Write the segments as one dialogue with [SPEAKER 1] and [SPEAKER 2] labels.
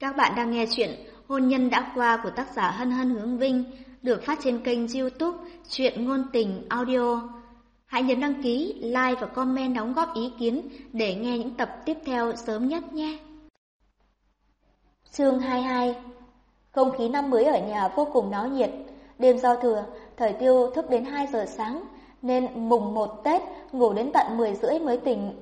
[SPEAKER 1] Các bạn đang nghe chuyện Hôn nhân đã qua của tác giả Hân Hân Hướng Vinh được phát trên kênh youtube Chuyện Ngôn Tình Audio. Hãy nhấn đăng ký, like và comment đóng góp ý kiến để nghe những tập tiếp theo sớm nhất nhé.
[SPEAKER 2] Chương 22 Không khí năm mới ở nhà vô cùng náo nhiệt. Đêm giao thừa, thời tiêu thức đến 2 giờ sáng, nên mùng 1 Tết ngủ đến tận 10 rưỡi mới tỉnh.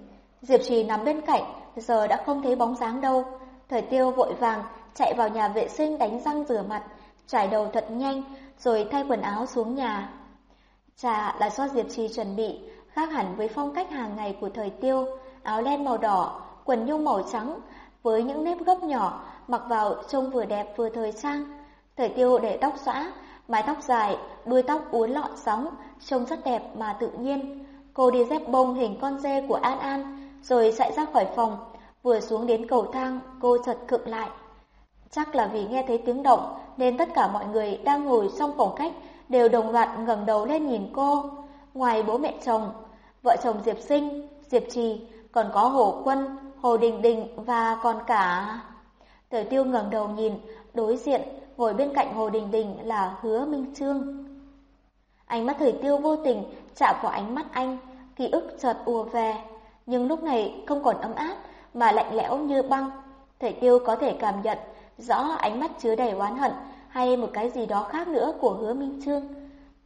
[SPEAKER 2] Diệp Trì nằm bên cạnh, giờ đã không thấy bóng dáng đâu. Thời tiêu vội vàng chạy vào nhà vệ sinh đánh răng rửa mặt, trải đầu thật nhanh rồi thay quần áo xuống nhà. Trà là do Diệp Trì chuẩn bị, khác hẳn với phong cách hàng ngày của thời tiêu, áo len màu đỏ, quần nhung màu trắng với những nếp gấp nhỏ, mặc vào trông vừa đẹp vừa thời trang. Thời tiêu để tóc xõa, mái tóc dài, đuôi tóc uốn lọn sóng, trông rất đẹp mà tự nhiên. Cô đi dép bông hình con dê của An An, rồi chạy ra khỏi phòng, Vừa xuống đến cầu thang, cô chợt khựng lại. Chắc là vì nghe thấy tiếng động nên tất cả mọi người đang ngồi trong phòng khách đều đồng loạt ngẩng đầu lên nhìn cô. Ngoài bố mẹ chồng, vợ chồng Diệp Sinh, Diệp Trì, còn có Hồ Quân, Hồ Đình Đình và còn cả... Thời tiêu ngẩng đầu nhìn, đối diện, ngồi bên cạnh Hồ Đình Đình là Hứa Minh Trương. Ánh mắt thời tiêu vô tình chạm vào ánh mắt anh, ký ức chợt ùa về. Nhưng lúc này không còn ấm áp mà lạnh lẽo như băng. Thầy Tiêu có thể cảm nhận rõ ánh mắt chứa đầy oán hận hay một cái gì đó khác nữa của hứa Minh Trương.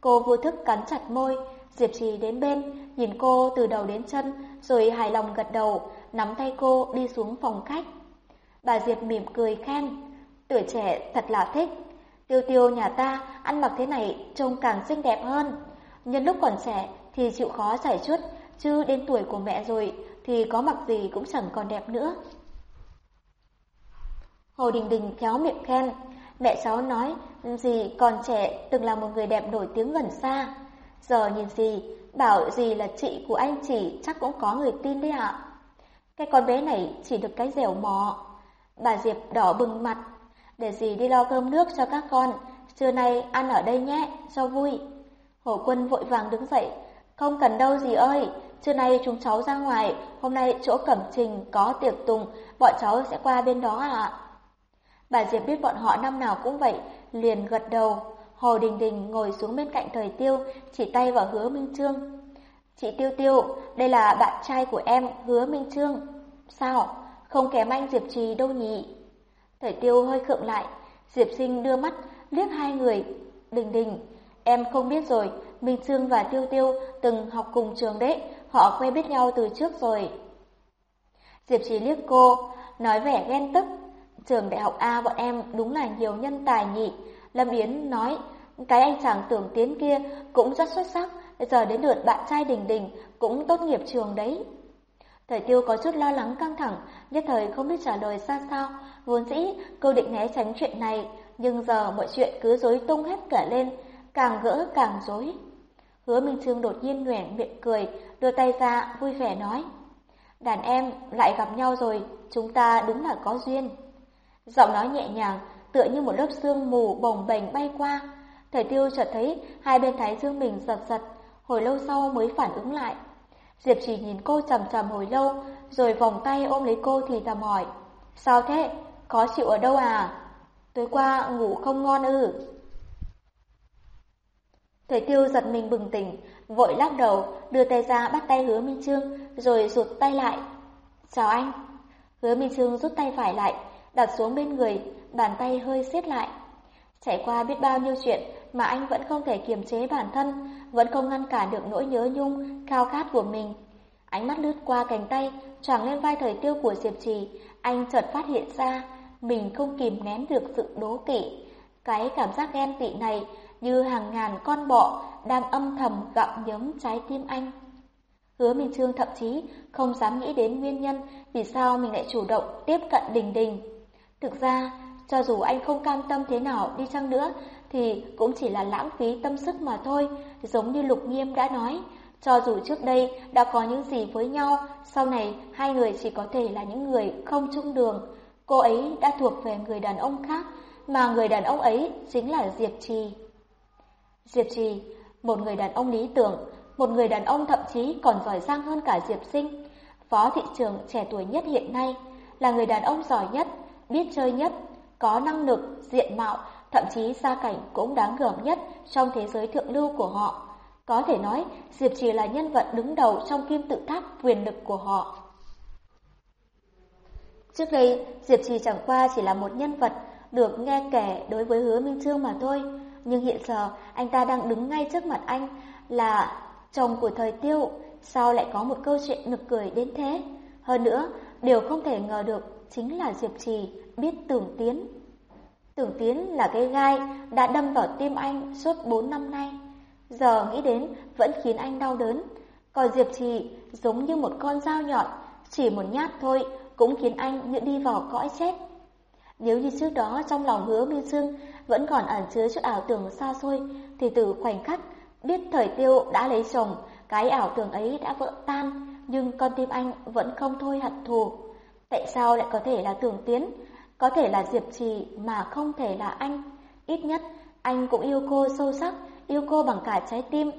[SPEAKER 2] Cô vô thức cắn chặt môi, Diệp Trì đến bên, nhìn cô từ đầu đến chân, rồi hài lòng gật đầu, nắm tay cô đi xuống phòng khách. Bà Diệp mỉm cười khen, tuổi trẻ thật là thích. Tiêu tiêu nhà ta ăn mặc thế này trông càng xinh đẹp hơn. Nhân lúc còn trẻ thì chịu khó giải chút, chứ đến tuổi của mẹ rồi thì có mặc gì cũng chẳng còn đẹp nữa. Hồ Đình Đình khéo miệng khen, mẹ cháu nói gì còn trẻ từng là một người đẹp nổi tiếng gần xa. Giờ nhìn gì, bảo gì là chị của anh chỉ chắc cũng có người tin đấy ạ. Cái con bé này chỉ được cái dẻo mò. Bà Diệp đỏ bừng mặt, để gì đi lo cơm nước cho các con, trưa nay ăn ở đây nhé, cho vui. Hồ Quân vội vàng đứng dậy, không cần đâu gì ơi, Trưa nay chúng cháu ra ngoài, hôm nay chỗ cẩm trình có tiệc tùng, bọn cháu sẽ qua bên đó ạ. Bà Diệp biết bọn họ năm nào cũng vậy, liền gật đầu. Hồ Đình Đình ngồi xuống bên cạnh thời tiêu, chỉ tay vào hứa Minh Trương. Chị Tiêu Tiêu, đây là bạn trai của em, hứa Minh Trương. Sao? Không kém anh Diệp Trì đâu nhỉ? Thời tiêu hơi khựng lại, Diệp Sinh đưa mắt, liếc hai người. Đình Đình, em không biết rồi, Minh Trương và Tiêu Tiêu từng học cùng trường đấy, họ quen biết nhau từ trước rồi. Diệp Trí liếc cô, nói vẻ ghen tức. Trường đại học A bọn em đúng là nhiều nhân tài nhị. Lâm Yến nói, cái anh chàng tưởng tiến kia cũng rất xuất sắc, giờ đến lượt bạn trai Đình Đình cũng tốt nghiệp trường đấy. Thời tiêu có chút lo lắng căng thẳng, nhất thời không biết trả lời ra sao, vốn dĩ cô định né tránh chuyện này, nhưng giờ mọi chuyện cứ rối tung hết cả lên, càng gỡ càng rối. Hứa Minh Trương đột nhiên nhoẻn miệng cười, đưa tay ra vui vẻ nói. Đàn em lại gặp nhau rồi, chúng ta đúng là có duyên. Giọng nói nhẹ nhàng, tựa như một lớp sương mù bồng bềnh bay qua. Thầy tiêu chợt thấy hai bên thái dương mình giật giật, hồi lâu sau mới phản ứng lại. Diệp chỉ nhìn cô chầm chầm hồi lâu, rồi vòng tay ôm lấy cô thì thầm hỏi. Sao thế? Có chịu ở đâu à? Tối qua ngủ không ngon ư? Thời tiêu giật mình bừng tỉnh, vội lắc đầu, đưa tay ra bắt tay hứa Minh Trương, rồi rụt tay lại. Chào anh. Hứa Minh Trương rút tay phải lại, đặt xuống bên người, bàn tay hơi siết lại. Trải qua biết bao nhiêu chuyện mà anh vẫn không thể kiềm chế bản thân, vẫn không ngăn cản được nỗi nhớ nhung, khao khát của mình. Ánh mắt lướt qua cánh tay, choàng lên vai thời tiêu của Diệp Trì, anh chợt phát hiện ra, mình không kìm nén được sự đố kỵ. Cái cảm giác ghen tị này như hàng ngàn con bọ đang âm thầm gặm nhấm trái tim anh. Hứa Minh Trương thậm chí không dám nghĩ đến nguyên nhân vì sao mình lại chủ động tiếp cận Đình Đình. Thực ra, cho dù anh không cam tâm thế nào đi chăng nữa, thì cũng chỉ là lãng phí tâm sức mà thôi, giống như Lục Nghiêm đã nói. Cho dù trước đây đã có những gì với nhau, sau này hai người chỉ có thể là những người không chung đường. Cô ấy đã thuộc về người đàn ông khác, mà người đàn ông ấy chính là Diệp Trì. Diệp Trì, một người đàn ông lý tưởng, một người đàn ông thậm chí còn giỏi giang hơn cả Diệp Sinh, phó thị trường trẻ tuổi nhất hiện nay, là người đàn ông giỏi nhất, biết chơi nhất, có năng lực, diện mạo, thậm chí gia cảnh cũng đáng gờm nhất trong thế giới thượng lưu của họ. Có thể nói, Diệp Trì là nhân vật đứng đầu trong kim tự tháp quyền lực của họ. Trước đây, Diệp Trì chẳng qua chỉ là một nhân vật được nghe kể đối với hứa Minh Trương mà thôi. Nhưng hiện giờ, anh ta đang đứng ngay trước mặt anh là chồng của thời tiêu. Sao lại có một câu chuyện nực cười đến thế? Hơn nữa, điều không thể ngờ được chính là Diệp Trì biết tưởng tiến. Tưởng tiến là cái gai đã đâm vào tim anh suốt 4 năm nay. Giờ nghĩ đến vẫn khiến anh đau đớn. Còn Diệp Trì giống như một con dao nhọn, chỉ một nhát thôi cũng khiến anh như đi vào cõi chết. Nếu như trước đó trong lòng hứa Minh sương vẫn còn ẩn chứa chút ảo tưởng xa xôi, thì từ khoảnh khắc biết thời tiêu đã lấy chồng, cái ảo tưởng ấy đã vỡ tan, nhưng con tim anh vẫn không thôi hận thù. Tại sao lại có thể là tưởng tiến, có thể là Diệp Trì mà không thể là anh? Ít nhất, anh cũng yêu cô sâu sắc, yêu cô bằng cả trái tim.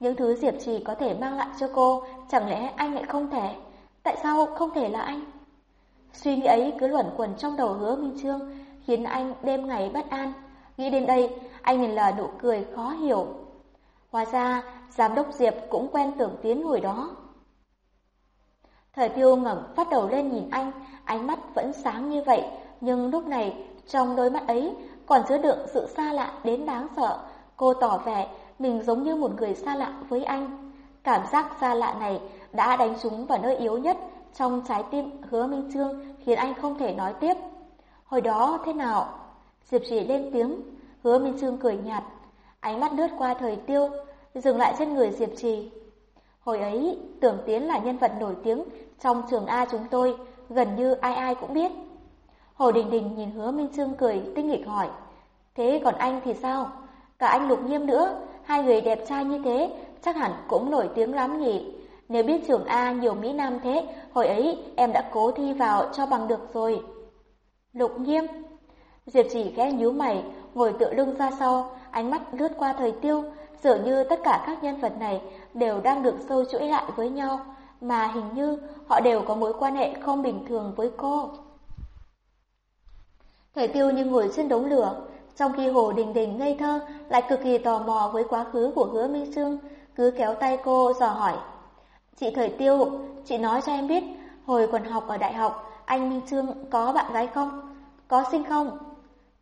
[SPEAKER 2] Những thứ Diệp Trì có thể mang lại cho cô, chẳng lẽ anh lại không thể? Tại sao không thể là anh? Suy nghĩ ấy cứ luẩn quẩn trong đầu hứa Minh Trương, khiến anh đêm ngày bất an. Nghĩ đến đây, anh nhìn là nụ cười khó hiểu. Hóa ra, giám đốc Diệp cũng quen tưởng tiến hồi đó. Thời tiêu ngẩng phát đầu lên nhìn anh, ánh mắt vẫn sáng như vậy, nhưng lúc này trong đôi mắt ấy còn chứa đựng sự xa lạ đến đáng sợ. Cô tỏ vẻ mình giống như một người xa lạ với anh. Cảm giác xa lạ này đã đánh trúng vào nơi yếu nhất trong trái tim hứa Minh Trương khiến anh không thể nói tiếp. Hồi đó thế nào? Diệp chỉ lên tiếng, hứa Minh Trương cười nhạt, ánh mắt lướt qua thời tiêu, dừng lại trên người Diệp Trì. Hồi ấy, Tưởng Tiến là nhân vật nổi tiếng trong trường A chúng tôi, gần như ai ai cũng biết. Hồ Đình Đình nhìn hứa Minh Trương cười, tinh nghịch hỏi, thế còn anh thì sao? Cả anh Lục Nghiêm nữa, hai người đẹp trai như thế, chắc hẳn cũng nổi tiếng lắm nhỉ? Nếu biết trường A nhiều Mỹ Nam thế, hồi ấy em đã cố thi vào cho bằng được rồi. Lục nghiêm. Diệp chỉ ghé nhíu mày, ngồi tựa lưng ra sau, ánh mắt lướt qua thời tiêu, dường như tất cả các nhân vật này đều đang được sâu chuỗi lại với nhau, mà hình như họ đều có mối quan hệ không bình thường với cô. Thời tiêu như ngồi trên đống lửa, trong khi Hồ Đình Đình ngây thơ lại cực kỳ tò mò với quá khứ của hứa Minh Sương, cứ kéo tay cô dò hỏi. Chị Thời Tiêu, chị nói cho em biết, hồi còn học ở đại học, anh Minh Trương có bạn gái không? Có sinh không?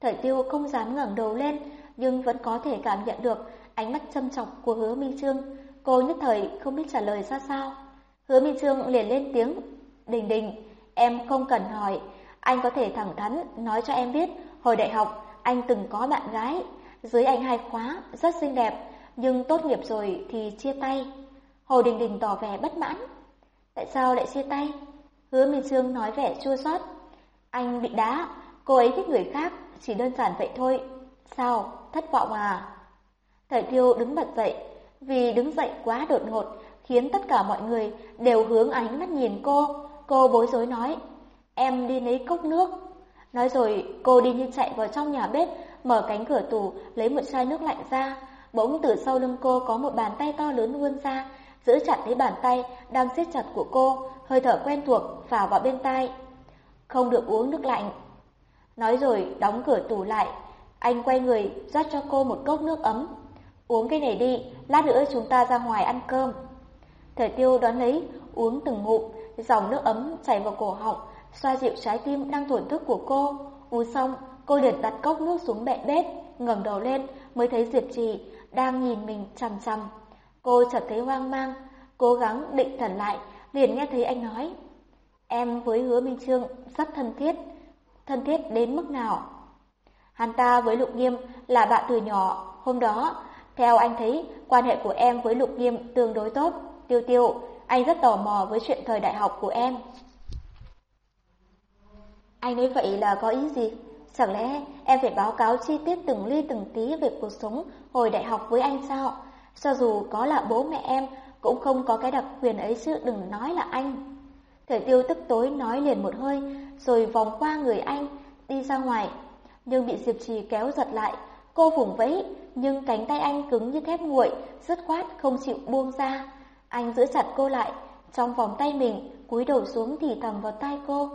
[SPEAKER 2] Thời Tiêu không dám ngẩng đầu lên, nhưng vẫn có thể cảm nhận được ánh mắt châm chọc của hứa Minh Trương. Cô nhất thời không biết trả lời ra sao. Hứa Minh Trương liền lên tiếng, Đình Đình, em không cần hỏi, anh có thể thẳng thắn nói cho em biết, hồi đại học anh từng có bạn gái, dưới anh hai khóa, rất xinh đẹp, nhưng tốt nghiệp rồi thì chia tay. Hồ Đình Đình tỏ vẻ bất mãn. Tại sao lại chia tay? Hứa Minh dương nói vẻ chua xót. Anh bị đá, cô ấy thích người khác, chỉ đơn giản vậy thôi. Sao? Thất vọng à? Thời tiêu đứng bật dậy, vì đứng dậy quá đột ngột, khiến tất cả mọi người đều hướng ánh mắt nhìn cô. Cô bối rối nói, em đi lấy cốc nước. Nói rồi cô đi như chạy vào trong nhà bếp, mở cánh cửa tủ, lấy một chai nước lạnh ra. Bỗng từ sau lưng cô có một bàn tay to lớn vươn ra, giữ chặt lấy bàn tay đang siết chặt của cô, hơi thở quen thuộc phả vào bên tai. Không được uống nước lạnh. Nói rồi đóng cửa tủ lại, anh quay người rót cho cô một cốc nước ấm. Uống cái này đi, lát nữa chúng ta ra ngoài ăn cơm. Thời tiêu đón lấy, uống từng ngụm, dòng nước ấm chảy vào cổ họng, xoa dịu trái tim đang thổn thức của cô. Uống xong, cô liền đặt cốc nước xuống bệ bếp, ngẩng đầu lên mới thấy Diệp Trì đang nhìn mình chằm chằm. Cô chợt thấy hoang mang, cố gắng định thần lại, liền nghe thấy anh nói. Em với hứa Minh Trương rất thân thiết, thân thiết đến mức nào? Hắn ta với Lục Nghiêm là bạn từ nhỏ, hôm đó, theo anh thấy, quan hệ của em với Lục Nghiêm tương đối tốt. Tiêu tiêu, anh rất tò mò với chuyện thời đại học của em. Anh nói vậy là có ý gì? Chẳng lẽ em phải báo cáo chi tiết từng ly từng tí về cuộc sống hồi đại học với anh sao? Cho dù có là bố mẹ em, cũng không có cái đặc quyền ấy chứ đừng nói là anh. Thời tiêu tức tối nói liền một hơi, rồi vòng qua người anh, đi ra ngoài. Nhưng bị Diệp Trì kéo giật lại, cô vùng vẫy, nhưng cánh tay anh cứng như thép nguội, dứt khoát không chịu buông ra. Anh giữ chặt cô lại, trong vòng tay mình, cúi đầu xuống thì thầm vào tai cô.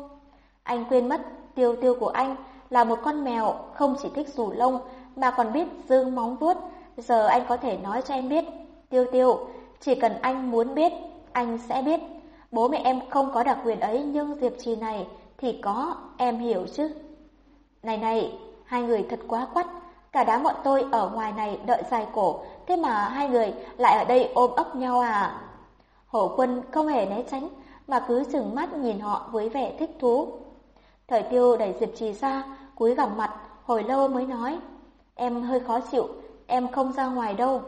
[SPEAKER 2] Anh quên mất, tiêu tiêu của anh là một con mèo không chỉ thích rủ lông mà còn biết dương móng vuốt. Giờ anh có thể nói cho em biết, tiêu tiêu, chỉ cần anh muốn biết, anh sẽ biết. Bố mẹ em không có đặc quyền ấy nhưng Diệp Trì này thì có, em hiểu chứ. Này này, hai người thật quá quắt, cả đám bọn tôi ở ngoài này đợi dài cổ, thế mà hai người lại ở đây ôm ấp nhau à? Hổ quân không hề né tránh, mà cứ chừng mắt nhìn họ với vẻ thích thú. Thời tiêu đẩy Diệp Trì ra, cúi gằm mặt, hồi lâu mới nói, em hơi khó chịu, em không ra ngoài đâu.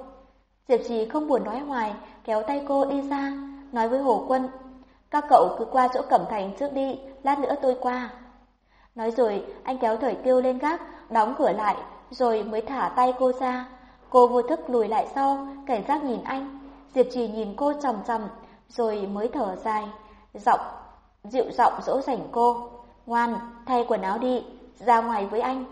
[SPEAKER 2] Diệp Trì không buồn nói hoài, kéo tay cô đi ra, nói với hồ Quân, các cậu cứ qua chỗ Cẩm Thành trước đi, lát nữa tôi qua. Nói rồi, anh kéo thời tiêu lên gác, đóng cửa lại, rồi mới thả tay cô ra. Cô vô thức lùi lại sau, cảnh giác nhìn anh. Diệp Trì nhìn cô chầm chầm, rồi mới thở dài, giọng dịu giọng dỗ dành cô. Ngoan, thay quần áo đi, ra ngoài với anh.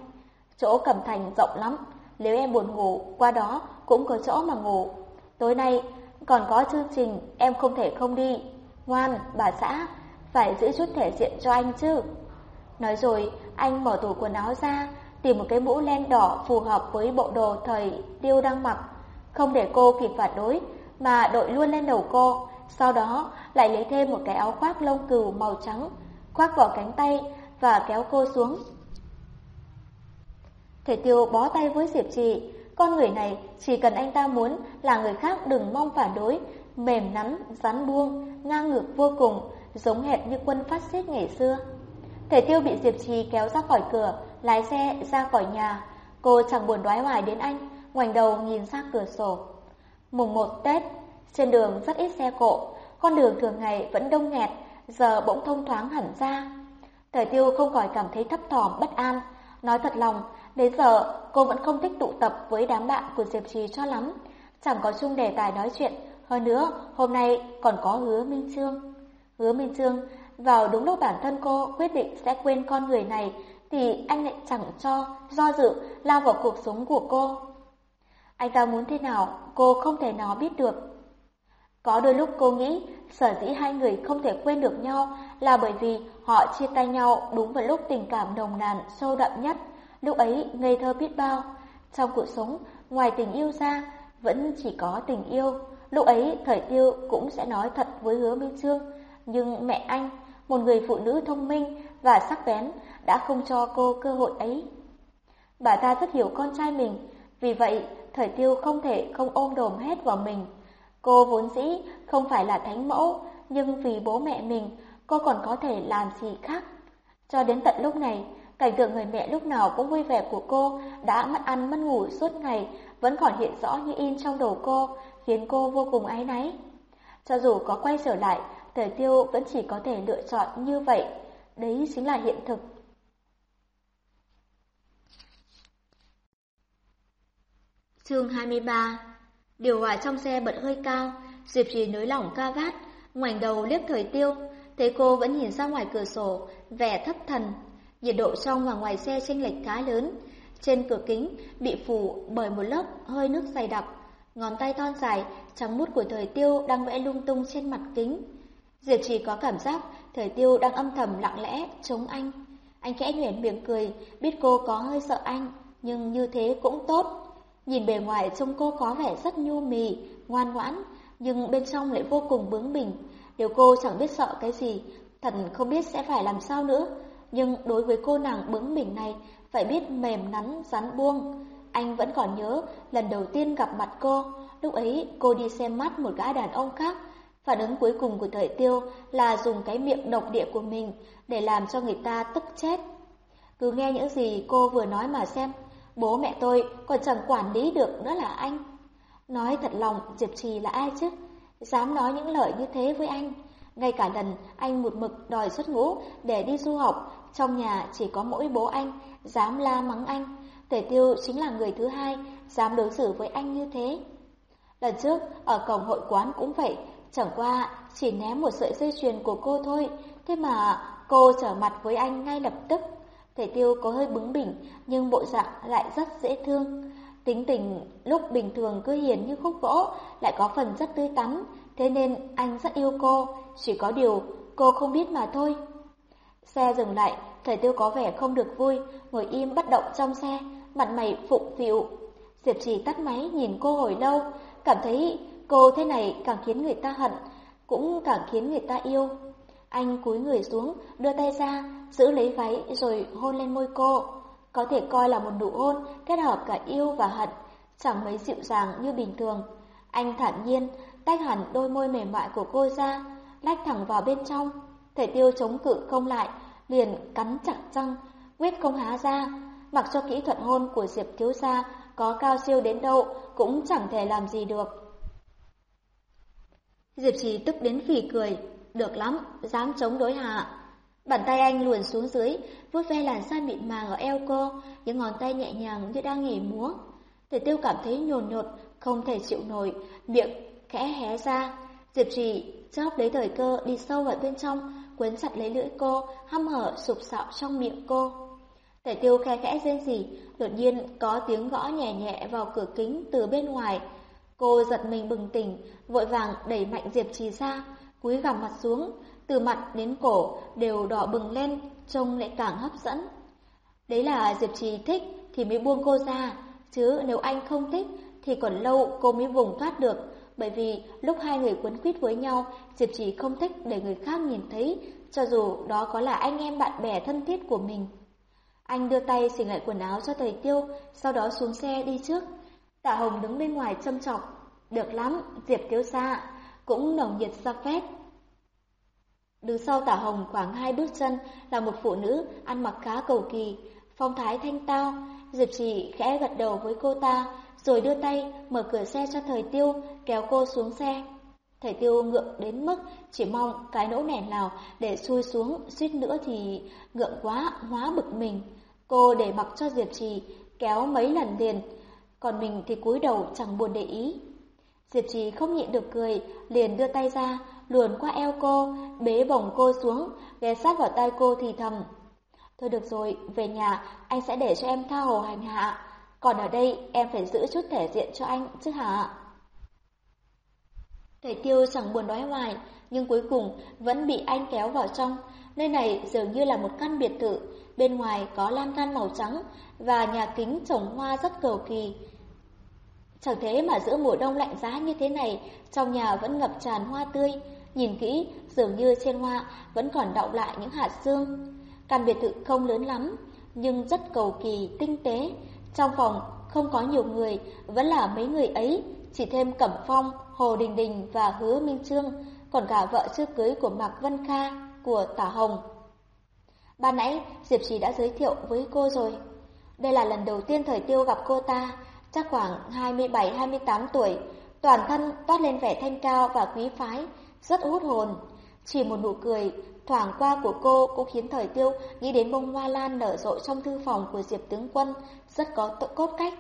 [SPEAKER 2] Chỗ Cẩm Thành rộng lắm, nếu em buồn ngủ, qua đó cũng có chỗ mà ngủ. Tối nay còn có chương trình, em không thể không đi. Ngoan, bà xã, phải giữ chút thể diện cho anh chứ. Nói rồi, anh mở tủ quần áo ra, tìm một cái mũ len đỏ phù hợp với bộ đồ thời tiêu đang mặc. Không để cô kịp phản đối, mà đội luôn lên đầu cô. Sau đó lại lấy thêm một cái áo khoác lông cừu màu trắng, khoác vào cánh tay và kéo cô xuống. Thể tiêu bó tay với Diệp Trì, con người này chỉ cần anh ta muốn là người khác đừng mong phản đối, mềm nắn, rắn buông, ngang ngược vô cùng, giống hệt như quân phát xít ngày xưa. Thể tiêu bị Diệp Trì kéo ra khỏi cửa, lái xe ra khỏi nhà. Cô chẳng buồn đoái hoài đến anh, ngoảnh đầu nhìn ra cửa sổ. Mùng 1 Tết, trên đường rất ít xe cộ, con đường thường ngày vẫn đông nghẹt, giờ bỗng thông thoáng hẳn ra. Thời tiêu không khỏi cảm thấy thấp thỏm bất an. Nói thật lòng, đến giờ cô vẫn không thích tụ tập với đám bạn của Diệp Trì cho lắm. Chẳng có chung đề tài nói chuyện, hơn nữa hôm nay còn có hứa Minh Trương. Hứa Minh Trương vào đúng lúc bản thân cô quyết định sẽ quên con người này thì anh lại chẳng cho do dự lao vào cuộc sống của cô. Anh ta muốn thế nào, cô không thể nào biết được. Có đôi lúc cô nghĩ sở dĩ hai người không thể quên được nhau là bởi vì họ chia tay nhau đúng vào lúc tình cảm nồng nàn sâu đậm nhất, lúc ấy ngây thơ biết bao. Trong cuộc sống, ngoài tình yêu ra, vẫn chỉ có tình yêu. Lúc ấy, thời tiêu cũng sẽ nói thật với hứa Minh Trương, nhưng mẹ anh, một người phụ nữ thông minh và sắc bén, đã không cho cô cơ hội ấy. Bà ta rất hiểu con trai mình, vì vậy thời tiêu không thể không ôm đồm hết vào mình. Cô vốn dĩ không phải là thánh mẫu, nhưng vì bố mẹ mình, cô còn có thể làm gì khác. Cho đến tận lúc này, cảnh tượng người mẹ lúc nào cũng vui vẻ của cô đã mất ăn mất ngủ suốt ngày vẫn còn hiện rõ như in trong đầu cô, khiến cô vô cùng áy náy. Cho dù có quay trở lại, Thời tiêu vẫn chỉ có thể lựa chọn như vậy. Đấy chính là hiện thực.
[SPEAKER 1] Chương 23 Điều hòa trong xe bật hơi cao, Diệp Trì nới lỏng ca vát, ngoảnh đầu liếc thời tiêu, thấy cô vẫn nhìn ra ngoài cửa sổ, vẻ thất thần. Nhiệt độ trong và ngoài xe chênh lệch khá lớn, trên cửa kính bị phủ bởi một lớp hơi nước dày đặc, ngón tay thon dài, trắng mút của thời tiêu đang vẽ lung tung trên mặt kính. Diệp Trì có cảm giác thời tiêu đang âm thầm lặng lẽ chống anh. Anh khẽ nhuyễn miệng cười, biết cô có hơi sợ anh, nhưng như thế cũng tốt. Nhìn bề ngoài trông cô có vẻ rất nhu mì, ngoan ngoãn, nhưng bên trong lại vô cùng bướng bỉnh. Nếu cô chẳng biết sợ cái gì, thật không biết sẽ phải làm sao nữa. Nhưng đối với cô nàng bướng bỉnh này, phải biết mềm nắn, rắn buông. Anh vẫn còn nhớ lần đầu tiên gặp mặt cô, lúc ấy cô đi xem mắt một gã đàn ông khác, Phản ứng cuối cùng của thời tiêu là dùng cái miệng độc địa của mình để làm cho người ta tức chết. Cứ nghe những gì cô vừa nói mà xem, bố mẹ tôi còn chẳng quản lý được nữa là anh. Nói thật lòng, Diệp Trì là ai chứ? Dám nói những lời như thế với anh. Ngay cả lần anh một mực đòi xuất ngũ để đi du học, trong nhà chỉ có mỗi bố anh, dám la mắng anh. Tề tiêu chính là người thứ hai, dám đối xử với anh như thế. Lần trước, ở cổng hội quán cũng vậy, Chẳng qua chỉ ném một sợi dây chuyền của cô thôi, thế mà cô trở mặt với anh ngay lập tức. Tề tiêu có hơi bướng bỉnh, nhưng bộ dạng lại rất dễ thương. Tính tình lúc bình thường cứ hiền như khúc gỗ, lại có phần rất tươi tắn, thế nên anh rất yêu cô, chỉ có điều cô không biết mà thôi.
[SPEAKER 2] Xe dừng lại, thời tiêu có vẻ không được vui, ngồi im bất động trong xe, mặt mày phụng phịu. Diệp trì tắt máy nhìn cô hồi lâu, cảm thấy cô thế này càng khiến người ta hận, cũng càng khiến người ta yêu. Anh cúi người xuống, đưa tay ra, giữ lấy váy rồi hôn lên môi cô. Có thể coi là một nụ hôn kết hợp cả yêu và hận, chẳng mấy dịu dàng như bình thường. Anh thản nhiên, tách hẳn đôi môi mềm mại của cô ra, lách thẳng vào bên trong. Thể tiêu chống cự không lại, liền cắn chặt răng, quyết không há ra. Mặc cho kỹ thuật hôn của Diệp Thiếu Gia có cao siêu đến đâu cũng chẳng thể làm gì được. Diệp Trì tức đến phì cười, được lắm, dám chống đối hạ. Bàn tay anh luồn xuống dưới, vuốt ve làn da mịn màng ở eo cô, những ngón tay nhẹ nhàng như đang nhảy múa. Thể tiêu cảm thấy nhồn nhột, không thể chịu nổi, miệng khẽ hé ra. Diệp trì chớp lấy thời cơ đi sâu vào bên trong, quấn chặt lấy lưỡi cô, hăm hở sụp sạo trong miệng cô. Tể tiêu khe khẽ rên rỉ, đột nhiên có tiếng gõ nhẹ nhẹ vào cửa kính từ bên ngoài. Cô giật mình bừng tỉnh, vội vàng đẩy mạnh Diệp Trì ra, cúi gằm mặt xuống, từ mặt đến cổ đều đỏ bừng lên, trông lại càng hấp dẫn. Đấy là Diệp Trì thích thì mới buông cô ra, chứ nếu anh không thích thì còn lâu cô mới vùng thoát được, bởi vì lúc hai người quấn quýt với nhau, Diệp Trì không thích để người khác nhìn thấy, cho dù đó có là anh em bạn bè thân thiết của mình. Anh đưa tay xỉn lại quần áo cho thầy Tiêu, sau đó xuống xe đi trước. Tạ Hồng đứng bên ngoài châm chọc. Được lắm, Diệp Tiêu xa, cũng nồng nhiệt ra phép. Đứng sau tả hồng khoảng hai bước chân là một phụ nữ ăn mặc khá cầu kỳ, phong thái thanh tao. Diệp trì khẽ gật đầu với cô ta, rồi đưa tay mở cửa xe cho thời tiêu, kéo cô xuống xe. thời tiêu ngượng đến mức chỉ mong cái nỗ nẻ nào để xuôi xuống, suýt nữa thì ngượng quá, hóa bực mình. Cô để mặc cho Diệp Trì kéo mấy lần liền, còn mình thì cúi đầu chẳng buồn để ý. Diệp Trì không nhịn được cười, liền đưa tay ra, luồn qua eo cô, bế bổng cô xuống, ghé sát vào tay cô thì thầm. Thôi được rồi, về nhà anh sẽ để cho em tha hồ hành hạ, còn ở đây em phải giữ chút thể diện cho anh chứ hả? Thầy Tiêu chẳng buồn nói hoài, nhưng cuối cùng vẫn bị anh kéo vào trong. Nơi này dường như là một căn biệt thự, bên ngoài có lan can màu trắng và nhà kính trồng hoa rất cầu kỳ. Chẳng thế mà giữa mùa đông lạnh giá như thế này, trong nhà vẫn ngập tràn hoa tươi. Nhìn kỹ, dường như trên hoa vẫn còn đọng lại những hạt sương. Căn biệt thự không lớn lắm, nhưng rất cầu kỳ, tinh tế. Trong phòng không có nhiều người, vẫn là mấy người ấy, chỉ thêm Cẩm Phong, Hồ Đình Đình và Hứa Minh Trương, còn cả vợ chưa cưới của Mạc Vân Kha, của Tả Hồng. Ban nãy Diệp Trì đã giới thiệu với cô rồi. Đây là lần đầu tiên thời tiêu gặp cô ta, chắc khoảng 27-28 tuổi, toàn thân toát lên vẻ thanh cao và quý phái, rất hút hồn. Chỉ một nụ cười thoảng qua của cô cũng khiến thời tiêu nghĩ đến bông hoa lan nở rộ trong thư phòng của Diệp tướng quân, rất có tự cốt cách.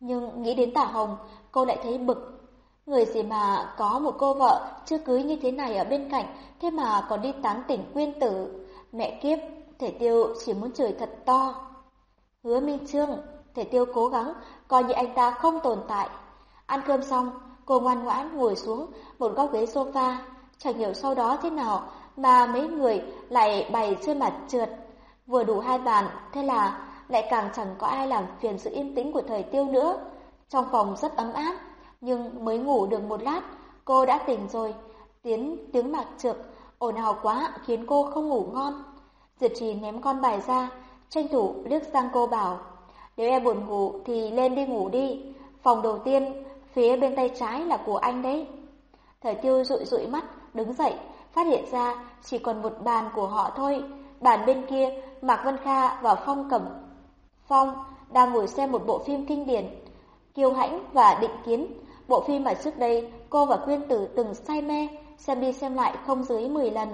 [SPEAKER 2] Nhưng nghĩ đến tả hồng, cô lại thấy bực. Người gì mà có một cô vợ chưa cưới như thế này ở bên cạnh, thế mà còn đi tán tỉnh quyên tử. Mẹ kiếp, thể tiêu chỉ muốn chửi thật to. Hứa Minh Trương, thể tiêu cố gắng coi như anh ta không tồn tại. Ăn cơm xong, cô ngoan ngoãn ngồi xuống một góc ghế sofa, chẳng hiểu sau đó thế nào mà mấy người lại bày trên mặt trượt, vừa đủ hai bàn, thế là lại càng chẳng có ai làm phiền sự yên tĩnh của thời tiêu nữa. Trong phòng rất ấm áp, nhưng mới ngủ được một lát, cô đã tỉnh rồi. Tiếng tiếng mạc trượt, ồn ào quá khiến cô không ngủ ngon. Diệp Trì ném con bài ra, tranh thủ liếc sang cô bảo, nếu em buồn ngủ thì lên đi ngủ đi, phòng đầu tiên, phía bên tay trái là của anh đấy. Thời tiêu rụi rụi mắt, đứng dậy, phát hiện ra chỉ còn một bàn của họ thôi. Bàn bên kia, Mạc Vân Kha và Phong Cẩm Phong đang ngồi xem một bộ phim kinh điển, Kiều Hãnh và Định Kiến, bộ phim mà trước đây cô và Quyên Tử từng say mê, xem đi xem lại không dưới 10 lần.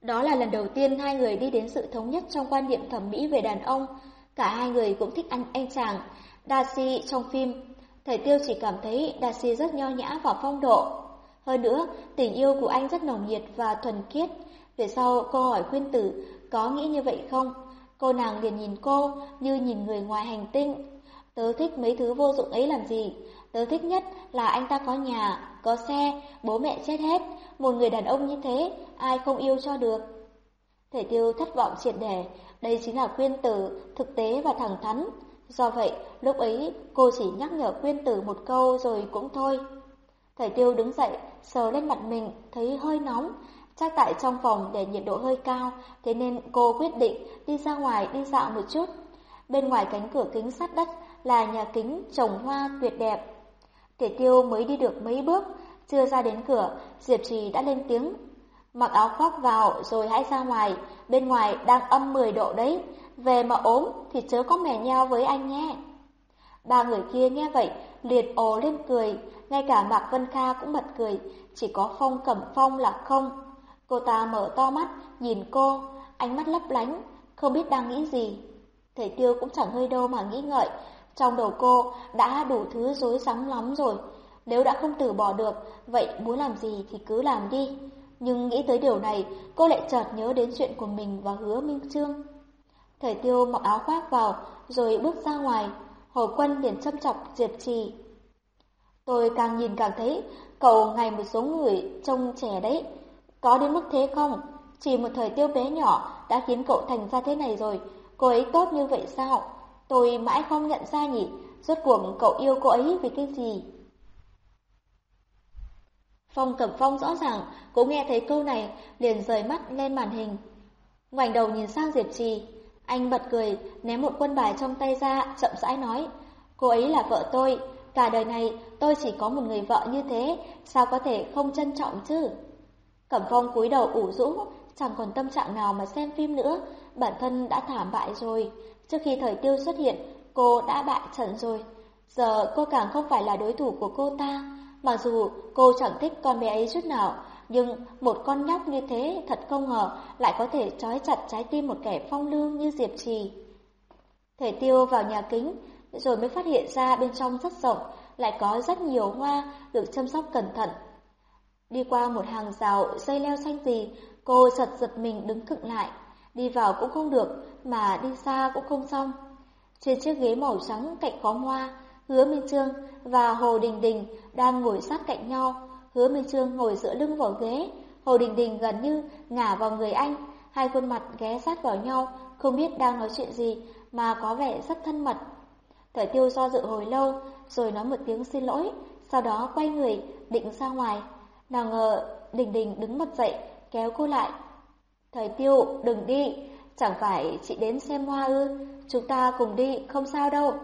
[SPEAKER 2] Đó là lần đầu tiên hai người đi đến sự thống nhất trong quan niệm thẩm mỹ về đàn ông. Cả hai người cũng thích anh anh chàng. Darcy trong phim, thầy Tiêu chỉ cảm thấy Darcy rất nho nhã và phong độ. Hơn nữa, tình yêu của anh rất nồng nhiệt và thuần khiết. Về sau cô hỏi Quyên tử có nghĩ như vậy không? Cô nàng liền nhìn cô như nhìn người ngoài hành tinh. Tớ thích mấy thứ vô dụng ấy làm gì? Tớ thích nhất là anh ta có nhà, có xe, bố mẹ chết hết, một người đàn ông như thế, ai không yêu cho được. Thể tiêu thất vọng triệt để, đây chính là quyên tử, thực tế và thẳng thắn. Do vậy, lúc ấy cô chỉ nhắc nhở quyên tử một câu rồi cũng thôi. Thể tiêu đứng dậy, sờ lên mặt mình, thấy hơi nóng. Chắc tại trong phòng để nhiệt độ hơi cao, thế nên cô quyết định đi ra ngoài đi dạo một chút. Bên ngoài cánh cửa kính sắt đất là nhà kính trồng hoa tuyệt đẹp. Thể tiêu mới đi được mấy bước, chưa ra đến cửa, Diệp Trì đã lên tiếng. Mặc áo khoác vào rồi hãy ra ngoài, bên ngoài đang âm 10 độ đấy, về mà ốm thì chớ có mè nhau với anh nhé. Ba người kia nghe vậy, liệt ồ lên cười, ngay cả Mạc Vân Kha cũng bật cười, chỉ có Phong Cẩm Phong là không. Cô ta mở to mắt, nhìn cô, ánh mắt lấp lánh, không biết đang nghĩ gì. thầy tiêu cũng chẳng hơi đâu mà nghĩ ngợi, trong đầu cô đã đủ thứ rối rắm lắm rồi. Nếu đã không từ bỏ được, vậy muốn làm gì thì cứ làm đi. Nhưng nghĩ tới điều này, cô lại chợt nhớ đến chuyện của mình và hứa Minh Trương. Thời tiêu mặc áo khoác vào, rồi bước ra ngoài. Hồ Quân liền châm chọc Diệp Trì. Tôi càng nhìn càng thấy, cậu ngày một số người trông trẻ đấy. Có đến mức thế không? Chỉ một thời tiêu bé nhỏ đã khiến cậu thành ra thế này rồi. Cô ấy tốt như vậy sao? Tôi mãi không nhận ra nhỉ, rốt cuộc cậu yêu cô ấy vì cái gì? Phong Cẩm Phong rõ ràng cũng nghe thấy câu này, liền rời mắt lên màn hình. Ngoảnh đầu nhìn sang Diệp Trì, anh bật cười, ném một quân bài trong tay ra, chậm rãi nói, cô ấy là vợ tôi, cả đời này tôi chỉ có một người vợ như thế, sao có thể không trân trọng chứ? Cẩm Phong cúi đầu ủ rũ, chẳng còn tâm trạng nào mà xem phim nữa, bản thân đã thảm bại rồi. Trước khi thời tiêu xuất hiện, cô đã bại trận rồi. Giờ cô càng không phải là đối thủ của cô ta. Mặc dù cô chẳng thích con bé ấy chút nào, nhưng một con nhóc như thế thật không ngờ lại có thể trói chặt trái tim một kẻ phong lưu như Diệp Trì. Thể tiêu vào nhà kính, rồi mới phát hiện ra bên trong rất rộng, lại có rất nhiều hoa được chăm sóc cẩn thận. Đi qua một hàng rào dây leo xanh gì, cô giật giật mình đứng cựng lại. Đi vào cũng không được, mà đi xa cũng không xong. Trên chiếc ghế màu trắng cạnh có hoa, Hứa Minh Trương và Hồ Đình Đình đang ngồi sát cạnh nhau. Hứa Minh Trương ngồi dựa lưng vào ghế, Hồ Đình Đình gần như ngả vào người anh, hai khuôn mặt ghé sát vào nhau, không biết đang nói chuyện gì mà có vẻ rất thân mật. Thời tiêu do dự hồi lâu, rồi nói một tiếng xin lỗi, sau đó quay người, định ra ngoài. Nào ngờ Đình Đình đứng bật dậy, kéo cô lại. Thời tiêu, đừng đi, chẳng phải chị đến xem hoa ư, chúng ta cùng đi, không sao đâu.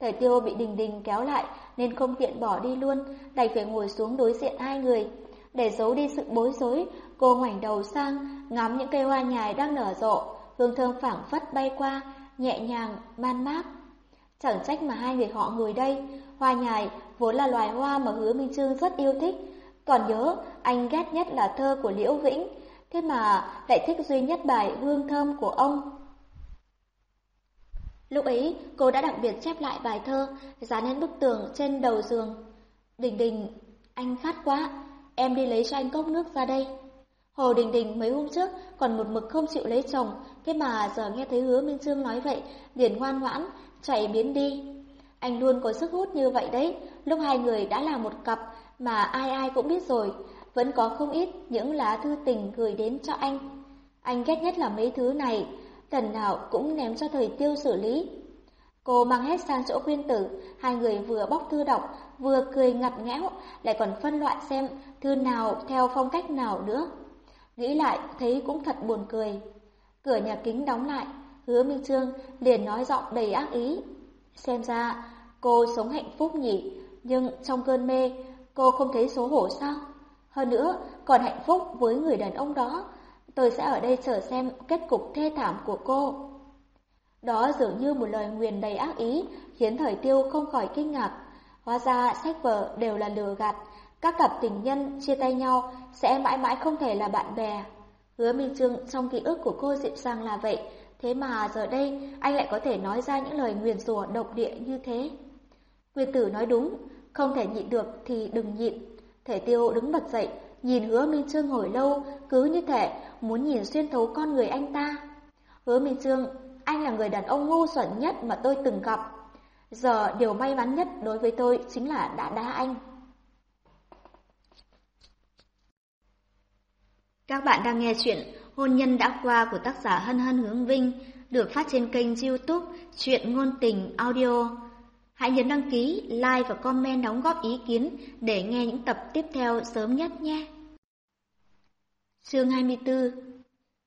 [SPEAKER 2] Thời tiêu bị Đình Đình kéo lại nên không tiện bỏ đi luôn, đành phải ngồi xuống đối diện hai người. Để giấu đi sự bối rối, cô ngoảnh đầu sang, ngắm những cây hoa nhài đang nở rộ, hương thơm phảng phất bay qua, nhẹ nhàng, man mát. Chẳng trách mà hai người họ ngồi đây, hoa nhài vốn là loài hoa mà hứa Minh Trương rất yêu thích. Còn nhớ, anh ghét nhất là thơ của Liễu Vĩnh, thế mà lại thích duy nhất bài hương thơm của ông. Lúc ấy, cô đã đặc biệt chép lại bài thơ, dán lên bức tường trên đầu giường. Đình đình, anh khát quá, em đi lấy cho anh cốc nước ra đây. Hồ Đình Đình mấy hôm trước còn một mực không chịu lấy chồng, thế mà giờ nghe thấy hứa Minh Trương nói vậy, liền ngoan ngoãn, chạy biến đi. Anh luôn có sức hút như vậy đấy, lúc hai người đã là một cặp mà ai ai cũng biết rồi, vẫn có không ít những lá thư tình gửi đến cho anh. Anh ghét nhất là mấy thứ này, lần nào cũng ném cho thời tiêu xử lý. Cô mang hết sang chỗ quyên tử, hai người vừa bóc thư đọc, vừa cười ngặt nghẽo, lại còn phân loại xem thư nào theo phong cách nào nữa. Nghĩ lại thấy cũng thật buồn cười. Cửa nhà kính đóng lại, hứa Minh Trương liền nói giọng đầy ác ý. Xem ra cô sống hạnh phúc nhỉ, nhưng trong cơn mê cô không thấy xấu hổ sao? Hơn nữa còn hạnh phúc với người đàn ông đó, tôi sẽ ở đây chờ xem kết cục thê thảm của cô. Đó dường như một lời nguyền đầy ác ý, khiến thời tiêu không khỏi kinh ngạc. Hóa ra sách vở đều là lừa gạt, các cặp tình nhân chia tay nhau sẽ mãi mãi không thể là bạn bè. Hứa Minh Trương trong ký ức của cô dịu dàng là vậy, thế mà giờ đây anh lại có thể nói ra những lời nguyền rủa độc địa như thế. Quyền tử nói đúng, không thể nhịn được thì đừng nhịn. Thể tiêu đứng bật dậy, nhìn hứa Minh Trương ngồi lâu, cứ như thể muốn nhìn xuyên thấu con người anh ta. Hứa Minh Trương, anh là người đàn ông ngu xuẩn nhất mà tôi từng gặp.
[SPEAKER 3] Giờ điều may mắn nhất đối với tôi chính là đã đá anh.
[SPEAKER 2] Các bạn đang nghe chuyện Hôn nhân đã qua của tác giả Hân Hân Hướng Vinh được phát trên kênh youtube Chuyện Ngôn Tình Audio. Hãy nhấn đăng ký, like và comment đóng góp ý kiến để nghe những tập tiếp theo sớm nhất nhé. Chương 24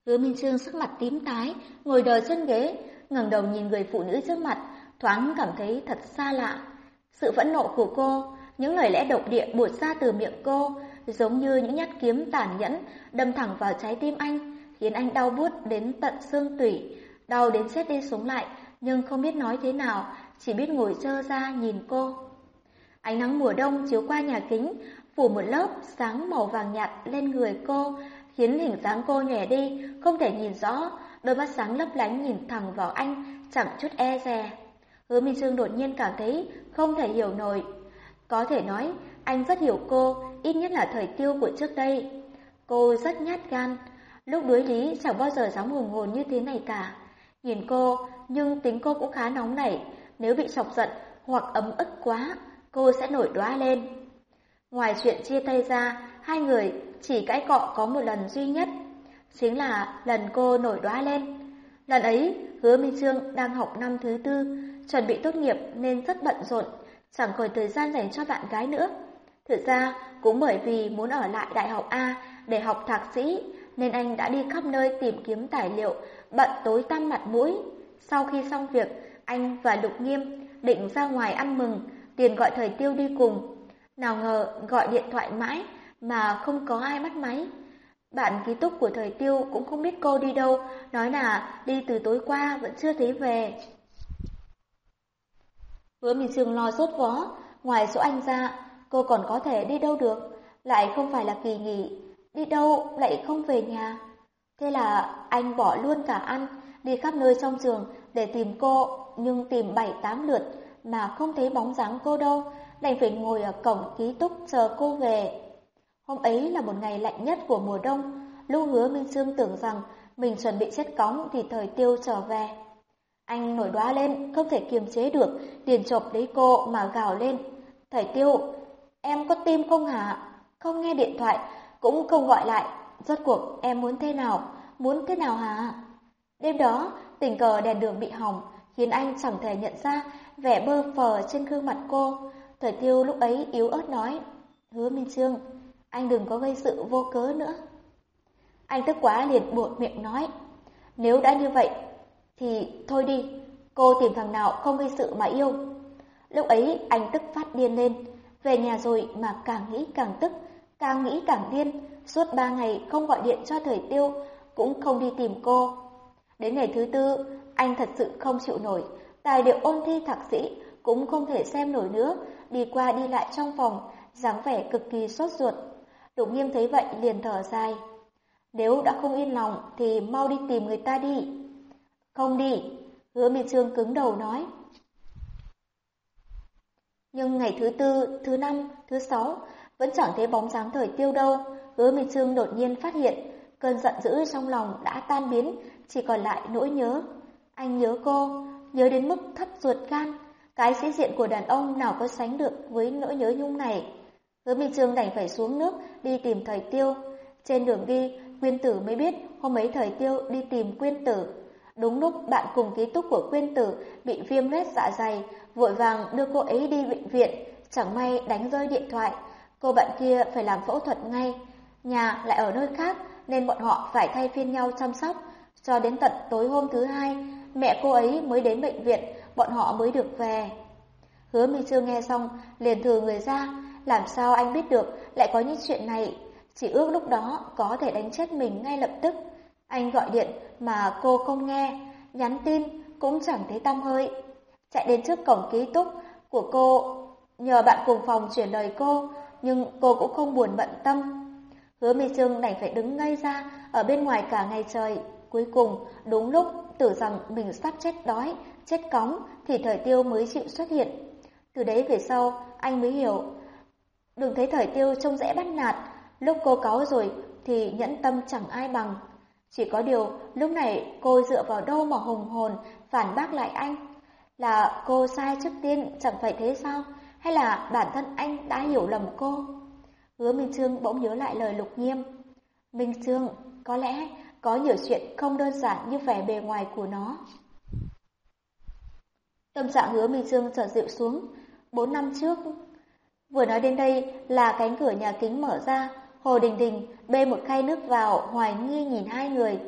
[SPEAKER 2] Hứa Minh Trương sắc mặt tím tái, ngồi đờ trên ghế, ngẩng đầu nhìn người phụ nữ trước mặt, thoáng cảm thấy thật xa lạ. Sự phẫn nộ của cô, những lời lẽ độc địa buột ra từ miệng cô, giống như những nhát kiếm tàn nhẫn đâm thẳng vào trái tim anh, khiến anh đau buốt đến tận xương tủy, đau đến chết đi sống lại, nhưng không biết nói thế nào, chỉ biết ngồi trơ ra nhìn cô. Ánh nắng mùa đông chiếu qua nhà kính, phủ một lớp sáng màu vàng nhạt lên người cô, khiến hình dáng cô nhòe đi, không thể nhìn rõ, đôi mắt sáng lấp lánh nhìn thẳng vào anh, chẳng chút e dè. Hứa Minh Dương đột nhiên cảm thấy không thể hiểu nổi. Có thể nói, anh rất hiểu cô, ít nhất là thời tiêu của trước đây. Cô rất nhát gan, lúc đối lý chẳng bao giờ dám hùng hồn như thế này cả. Nhìn cô, nhưng tính cô cũng khá nóng nảy, nếu bị chọc giận hoặc ấm ức quá, cô sẽ nổi đoá lên. Ngoài chuyện chia tay ra, hai người chỉ cãi cọ có một lần duy nhất, chính là lần cô nổi đoá lên. Lần ấy, Hứa Minh Trương đang học năm thứ tư, chuẩn bị tốt nghiệp nên rất bận rộn, chẳng còn thời gian dành cho bạn gái nữa. Thực ra, cũng bởi vì muốn ở lại Đại học A để học thạc sĩ, nên anh đã đi khắp nơi tìm kiếm tài liệu, bận tối tăm mặt mũi. Sau khi xong việc, anh và Lục Nghiêm định ra ngoài ăn mừng, tiền gọi thời tiêu đi cùng. Nào ngờ gọi điện thoại mãi mà không có ai bắt máy. Bạn ký túc của thời tiêu cũng không biết cô đi đâu, nói là đi từ tối qua vẫn chưa thấy về. Hứa Minh Sương lo sốt vó, ngoài số anh ra, cô còn có thể đi đâu được, lại không phải là kỳ nghỉ, đi đâu lại không về nhà. Thế là anh bỏ luôn cả ăn, đi khắp nơi trong trường để tìm cô, nhưng tìm bảy tám lượt mà không thấy bóng dáng cô đâu, đành phải ngồi ở cổng ký túc chờ cô về. Hôm ấy là một ngày lạnh nhất của mùa đông, lưu hứa Minh Sương tưởng rằng mình chuẩn bị chết cóng thì thời tiêu trở về. Anh nổi đoá lên, không thể kiềm chế được, liền chộp lấy cô mà gào lên. Thời tiêu, em có tim không hả? Không nghe điện thoại, cũng không gọi lại. Rốt cuộc em muốn thế nào? Muốn thế nào hả? Đêm đó, tình cờ đèn đường bị hỏng, khiến anh chẳng thể nhận ra vẻ bơ phờ trên gương mặt cô. Thời tiêu lúc ấy yếu ớt nói, hứa Minh Trương, anh đừng có gây sự vô cớ nữa. Anh tức quá liền buột miệng nói, nếu đã như vậy, thì thôi đi, cô tìm thằng nào không gây sự mà yêu. Lúc ấy anh tức phát điên lên, về nhà rồi mà càng nghĩ càng tức, càng nghĩ càng điên, suốt ba ngày không gọi điện cho thời tiêu, cũng không đi tìm cô. Đến ngày thứ tư, anh thật sự không chịu nổi, tài liệu ôn thi thạc sĩ cũng không thể xem nổi nữa, đi qua đi lại trong phòng, dáng vẻ cực kỳ sốt ruột. Đụng nghiêm thấy vậy liền thở dài. Nếu đã không yên lòng thì mau đi tìm người ta đi. Không đi, hứa Minh Trương cứng đầu nói. Nhưng ngày thứ tư, thứ năm, thứ sáu vẫn chẳng thấy bóng dáng thời tiêu đâu. Hứa Minh Trương đột nhiên phát hiện cơn giận dữ trong lòng đã tan biến, chỉ còn lại nỗi nhớ. Anh nhớ cô, nhớ đến mức thấp ruột gan. Cái sĩ diện của đàn ông nào có sánh được với nỗi nhớ nhung này. Hứa Minh Trương đành phải xuống nước đi tìm thời tiêu. Trên đường đi, Quyên Tử mới biết hôm ấy thời tiêu đi tìm Quyên Tử. Đúng lúc bạn cùng ký túc của Quyên Tử bị viêm loét dạ dày, vội vàng đưa cô ấy đi bệnh viện, chẳng may đánh rơi điện thoại. Cô bạn kia phải làm phẫu thuật ngay, nhà lại ở nơi khác nên bọn họ phải thay phiên nhau chăm sóc. Cho đến tận tối hôm thứ hai, mẹ cô ấy mới đến bệnh viện, bọn họ mới được về. Hứa Minh Trương nghe xong, liền thừa người ra, làm sao anh biết được lại có những chuyện này, chỉ ước lúc đó có thể đánh chết mình ngay lập tức. Anh gọi điện mà cô không nghe, nhắn tin cũng chẳng thấy tăm hơi. Chạy đến trước cổng ký túc của cô, nhờ bạn cùng phòng chuyển lời cô, nhưng cô cũng không buồn bận tâm. Hứa Mi Trương đành phải đứng ngay ra ở bên ngoài cả ngày trời. Cuối cùng, đúng lúc tưởng rằng mình sắp chết đói, chết cóng thì thời tiêu mới chịu xuất hiện. Từ đấy về sau, anh mới hiểu. Đừng thấy thời tiêu trông dễ bắt nạt, lúc cô cáu rồi thì nhẫn tâm chẳng ai bằng. Chỉ có điều, lúc này cô dựa vào đâu mà hùng hồn phản bác lại anh. Là cô sai trước tiên chẳng phải thế sao? Hay là bản thân anh đã hiểu lầm cô? Hứa Minh Trương bỗng nhớ lại lời lục nghiêm. Minh Trương, có lẽ có nhiều chuyện không đơn giản như vẻ bề ngoài của nó. Tâm trạng hứa Minh Trương trở dịu xuống. Bốn năm trước, vừa nói đến đây là cánh cửa nhà kính mở ra, Hồ Đình Đình bê một khay nước vào, hoài nghi nhìn hai người.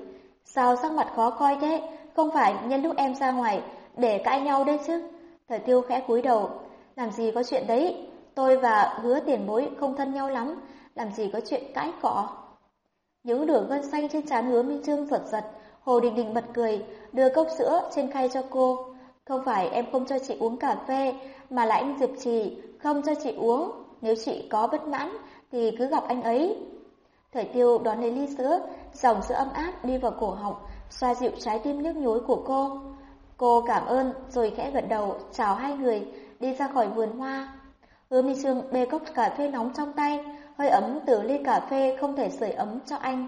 [SPEAKER 2] Sao sắc mặt khó coi thế, không phải nhân lúc em ra ngoài để cãi nhau đấy chứ. Thời tiêu khẽ cúi đầu, làm gì có chuyện đấy, tôi và hứa tiền bối không thân nhau lắm, làm gì có chuyện cãi cọ. Những đường gân xanh trên trán hứa Minh Trương giật giật, Hồ Đình Đình bật cười, đưa cốc sữa trên khay cho cô. Không phải em không cho chị uống cà phê, mà là anh Diệp Trì không cho chị uống. Nếu chị có bất mãn thì cứ gặp anh ấy. Thời tiêu đón lấy ly sữa, dòng sữa ấm áp đi vào cổ họng, xoa dịu trái tim nhức nhối của cô. Cô cảm ơn rồi khẽ gật đầu chào hai người đi ra khỏi vườn hoa. Hứa Mi Sương bê cốc cà phê nóng trong tay, hơi ấm từ ly cà phê không thể sưởi ấm cho anh.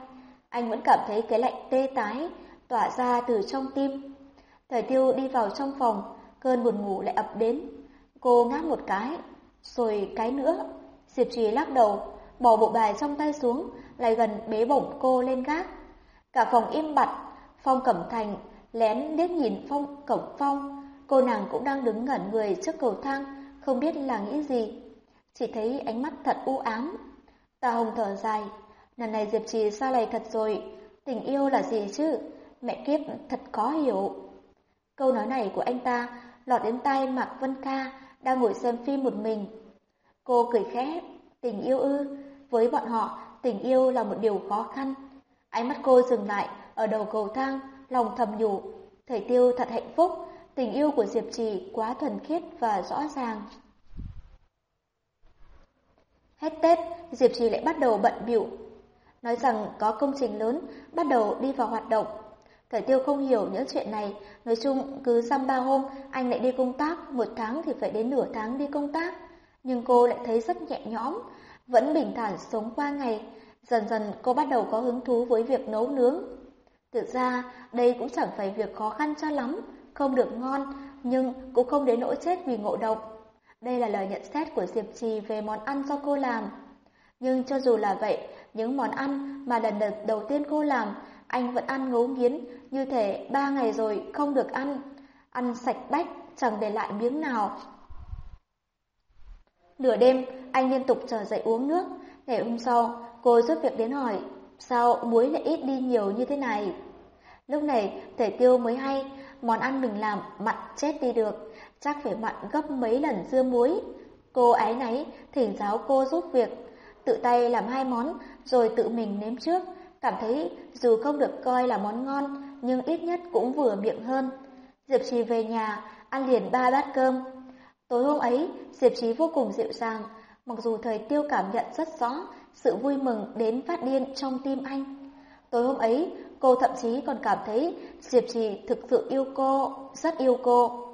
[SPEAKER 2] Anh vẫn cảm thấy cái lạnh tê tái tỏa ra từ trong tim. Thời tiêu đi vào trong phòng, cơn buồn ngủ lại ập đến. Cô ngáp một cái, rồi cái nữa. Diệp Trì lắc đầu, bỏ bộ bài trong tay xuống, lại gần bế bổng cô lên gác. Cả phòng im bặt, Phong Cẩm Thành lén liếc nhìn Phong Cẩm Phong, cô nàng cũng đang đứng ngẩn người trước cầu thang, không biết là nghĩ gì. Chỉ thấy ánh mắt thật u ám. Tà Hồng thở dài, lần này Diệp Trì xa lầy thật rồi, tình yêu là gì chứ? Mẹ kiếp thật khó hiểu. Câu nói này của anh ta lọt đến tai Mạc Vân Ca đang ngồi xem phim một mình. Cô cười khẽ, tình yêu ư, với bọn họ tình yêu là một điều khó khăn. Ánh mắt cô dừng lại ở đầu cầu thang, lòng thầm nhủ, thầy tiêu thật hạnh phúc, tình yêu của Diệp Trì quá thuần khiết và rõ ràng. Hết Tết, Diệp Trì lại bắt đầu bận biểu, nói rằng có công trình lớn bắt đầu đi vào hoạt động. Thời tiêu không hiểu những chuyện này, nói chung cứ xăm ba hôm anh lại đi công tác, một tháng thì phải đến nửa tháng đi công tác. Nhưng cô lại thấy rất nhẹ nhõm, vẫn bình thản sống qua ngày. Dần dần cô bắt đầu có hứng thú với việc nấu nướng. Thực ra đây cũng chẳng phải việc khó khăn cho lắm, không được ngon nhưng cũng không đến nỗi chết vì ngộ độc. Đây là lời nhận xét của Diệp Trì về món ăn do cô làm. Nhưng cho dù là vậy, những món ăn mà lần đầu tiên cô làm, anh vẫn ăn ngấu nghiến, như thể ba ngày rồi không được ăn. Ăn sạch bách, chẳng để lại miếng nào. Nửa đêm, anh liên tục trở dậy uống nước. Ngày hôm sau, cô giúp việc đến hỏi, sao muối lại ít đi nhiều như thế này? Lúc này, thể tiêu mới hay, món ăn mình làm mặn chết đi được, chắc phải mặn gấp mấy lần dưa muối. Cô ái náy, thỉnh giáo cô giúp việc, tự tay làm hai món, rồi tự mình nếm trước, cảm thấy dù không được coi là món ngon, nhưng ít nhất cũng vừa miệng hơn. Diệp Trì về nhà, ăn liền ba bát cơm. Tối hôm ấy, Diệp Trì vô cùng dịu dàng, mặc dù thời tiêu cảm nhận rất rõ sự vui mừng đến phát điên trong tim anh. Tối hôm ấy, cô thậm chí còn cảm thấy Diệp Trì thực sự yêu cô, rất yêu cô.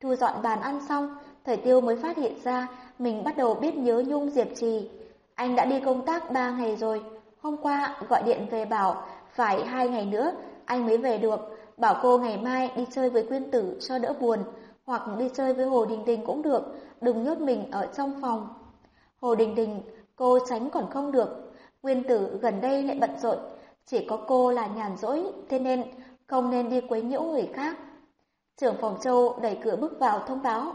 [SPEAKER 2] Thu dọn bàn ăn xong, thời tiêu mới phát hiện ra mình bắt đầu biết nhớ nhung Diệp Trì. Anh đã đi công tác ba ngày rồi, hôm qua gọi điện về bảo phải hai ngày nữa anh mới về được, bảo cô ngày mai đi chơi với quyên tử cho đỡ buồn, hoặc đi chơi với Hồ Đình Đình cũng được, đừng nhốt mình ở trong phòng. Hồ Đình Đình, cô tránh còn không được, quyên tử gần đây lại bận rộn, chỉ có cô là nhàn rỗi, thế nên không nên đi quấy nhiễu người khác. Trưởng phòng châu đẩy cửa bước vào thông báo.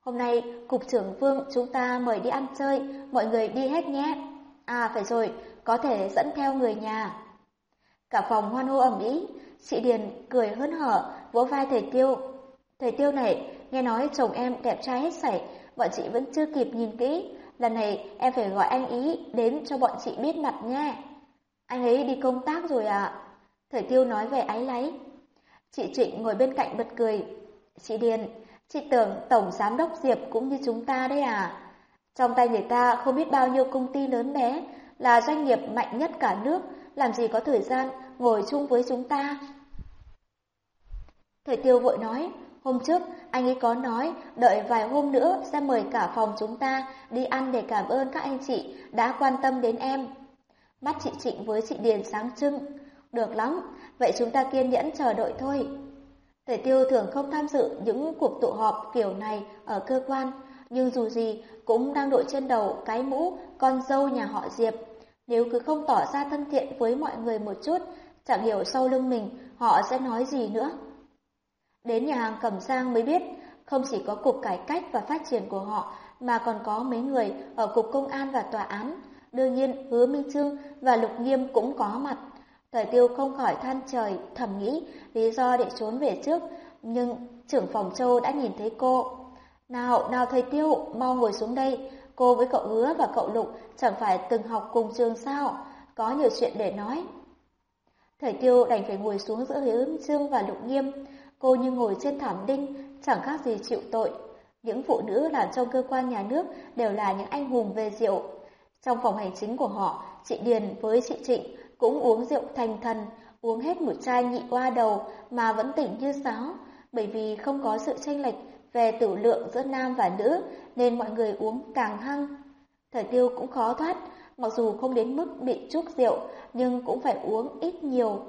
[SPEAKER 2] Hôm nay, Cục trưởng Vương chúng ta mời đi ăn chơi, mọi người đi hết nhé. À phải rồi, có thể dẫn theo người nhà. Cả phòng hoan hô ẩm ý, chị Điền cười hớn hở, vỗ vai thầy Tiêu. Thầy Tiêu này, nghe nói chồng em đẹp trai hết sảy, bọn chị vẫn chưa kịp nhìn kỹ. Lần này em phải gọi anh ý đến cho bọn chị biết mặt nha. Anh ấy đi công tác rồi ạ. À? Thầy Tiêu nói về ái láy. Chị Trịnh ngồi bên cạnh bật cười. Chị Điền, chị tưởng Tổng Giám đốc Diệp cũng như chúng ta đấy à? Trong tay người ta không biết bao nhiêu công ty lớn bé, là doanh nghiệp mạnh nhất cả nước, làm gì có thời gian ngồi chung với chúng ta. Thời tiêu vội nói, hôm trước anh ấy có nói đợi vài hôm nữa sẽ mời cả phòng chúng ta đi ăn để cảm ơn các anh chị đã quan tâm đến em. Mắt chị Trịnh với chị Điền sáng trưng. Được lắm, vậy chúng ta kiên nhẫn chờ đợi thôi. Tề Tiêu thường không tham dự những cuộc tụ họp kiểu này ở cơ quan, nhưng dù gì cũng đang đội trên đầu cái mũ con dâu nhà họ Diệp. Nếu cứ không tỏ ra thân thiện với mọi người một chút, chẳng hiểu sau lưng mình họ sẽ nói gì nữa. Đến nhà hàng Cẩm Giang mới biết, không chỉ có cục cải cách và phát triển của họ, mà còn có mấy người ở cục công an và tòa án. Đương nhiên, Hứa Minh Trương và Lục Nghiêm cũng có mặt. Thời tiêu không khỏi than trời, thầm nghĩ lý do để trốn về trước, nhưng trưởng phòng châu đã nhìn thấy cô. Nào, nào thầy tiêu, mau ngồi xuống đây, cô với cậu hứa và cậu lục chẳng phải từng học cùng trường sao, có nhiều chuyện để nói. Thầy tiêu đành phải ngồi xuống giữa hứa minh trương và lục nghiêm, cô như ngồi trên thảm đinh, chẳng khác gì chịu tội. Những phụ nữ làm trong cơ quan nhà nước đều là những anh hùng về rượu. Trong phòng hành chính của họ, chị Điền với chị Trịnh cũng uống rượu thành thần, uống hết một chai nhị qua đầu mà vẫn tỉnh như sáo, bởi vì không có sự tranh lệch về tử lượng giữa nam và nữ nên mọi người uống càng hăng. Thời tiêu cũng khó thoát, mặc dù không đến mức bị trúc rượu nhưng cũng phải uống ít nhiều.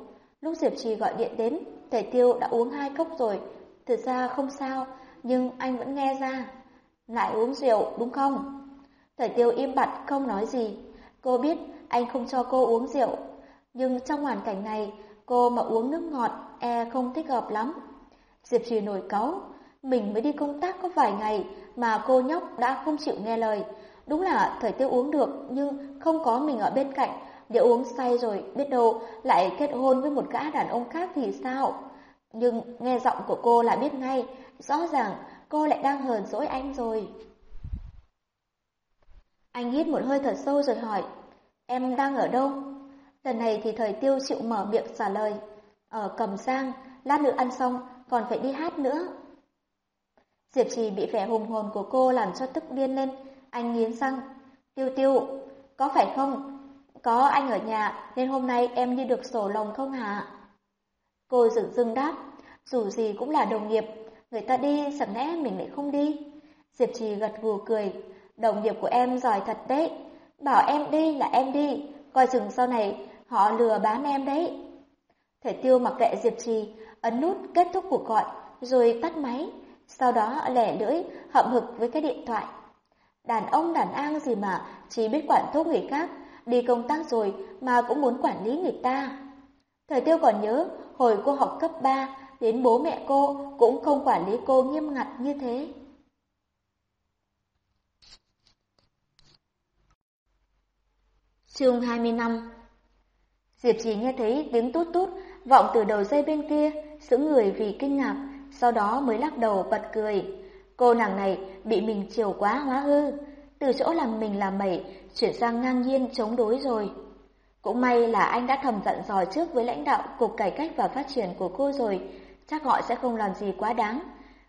[SPEAKER 2] Lúc Diệp Trì gọi điện đến, Thời tiêu đã uống hai cốc rồi, thực ra không sao, nhưng anh vẫn nghe ra. Lại uống rượu đúng không? Thời tiêu im bặt không nói gì. Cô biết anh không cho cô uống rượu, nhưng trong hoàn cảnh này, cô mà uống nước ngọt e không thích hợp lắm. Diệp Trì nổi cáu, mình mới đi công tác có vài ngày mà cô nhóc đã không chịu nghe lời. Đúng là thời tiêu uống được nhưng không có mình ở bên cạnh. Nếu uống say rồi biết đâu lại kết hôn với một gã đàn ông khác thì sao? Nhưng nghe giọng của cô lại biết ngay, rõ ràng cô lại đang hờn dỗi anh rồi. Anh hít một hơi thật sâu rồi hỏi, em đang ở đâu? Lần này thì thời tiêu chịu mở miệng trả lời, ở Cầm Giang, lát nữa ăn xong còn phải đi hát nữa. Diệp Trì bị vẻ hùng hồn của cô làm cho tức điên lên, anh nghiến răng. Tiêu tiêu, có phải không? Có anh ở nhà nên hôm nay em đi được sổ lồng không hả? Cô dừng dưng đáp, dù gì cũng là đồng nghiệp, người ta đi chẳng lẽ mình lại không đi? Diệp Trì gật gù cười, đồng nghiệp của em giỏi thật đấy, bảo em đi là em đi, coi chừng sau này họ lừa bán em đấy. Thể tiêu mặc kệ Diệp Trì, ấn nút kết thúc cuộc gọi, rồi tắt máy, sau đó lẻ lưỡi, hậm hực với cái điện thoại. Đàn ông đàn an gì mà chỉ biết quản thúc người khác, đi công tác rồi mà cũng muốn quản lý người ta. Thời tiêu còn nhớ, hồi cô học cấp 3, đến bố mẹ cô cũng không quản lý cô nghiêm ngặt như thế.
[SPEAKER 1] Chương 25 Diệp trì nghe thấy tiếng tút tút vọng từ đầu dây bên kia, sững người vì kinh ngạc, sau đó mới lắc đầu bật cười. Cô nàng này bị mình chiều quá hóa hư, từ chỗ làm mình làm mẩy, chuyển sang ngang nhiên chống đối rồi. Cũng may là anh đã thầm dặn dò trước với lãnh đạo Cục Cải cách và Phát triển của cô rồi, chắc họ sẽ không làm gì quá đáng.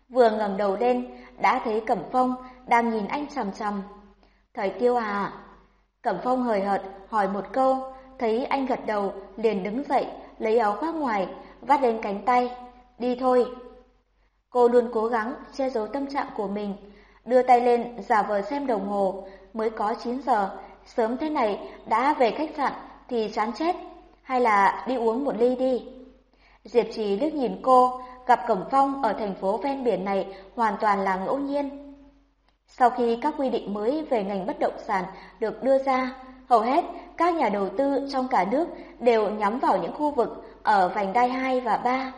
[SPEAKER 1] Vừa ngẩng đầu lên, đã thấy Cẩm Phong đang nhìn anh chằm chằm. Thời tiêu à? Cẩm Phong hời hợt hỏi một câu, thấy anh gật đầu, liền đứng dậy, lấy áo khoác ngoài, vắt lên cánh tay. Đi thôi. Cô luôn cố gắng che giấu tâm trạng của mình, đưa tay lên giả vờ xem đồng hồ, mới có 9 giờ, sớm thế này đã về khách sạn thì chán chết, hay là đi uống một ly đi. Diệp Trì liếc nhìn cô, gặp Cẩm Phong ở thành phố ven biển này hoàn toàn là ngẫu nhiên. Sau khi các quy định mới về ngành bất động sản được đưa ra, hầu hết các nhà đầu tư trong cả nước đều nhắm vào những khu vực ở vành đai 2 và 3.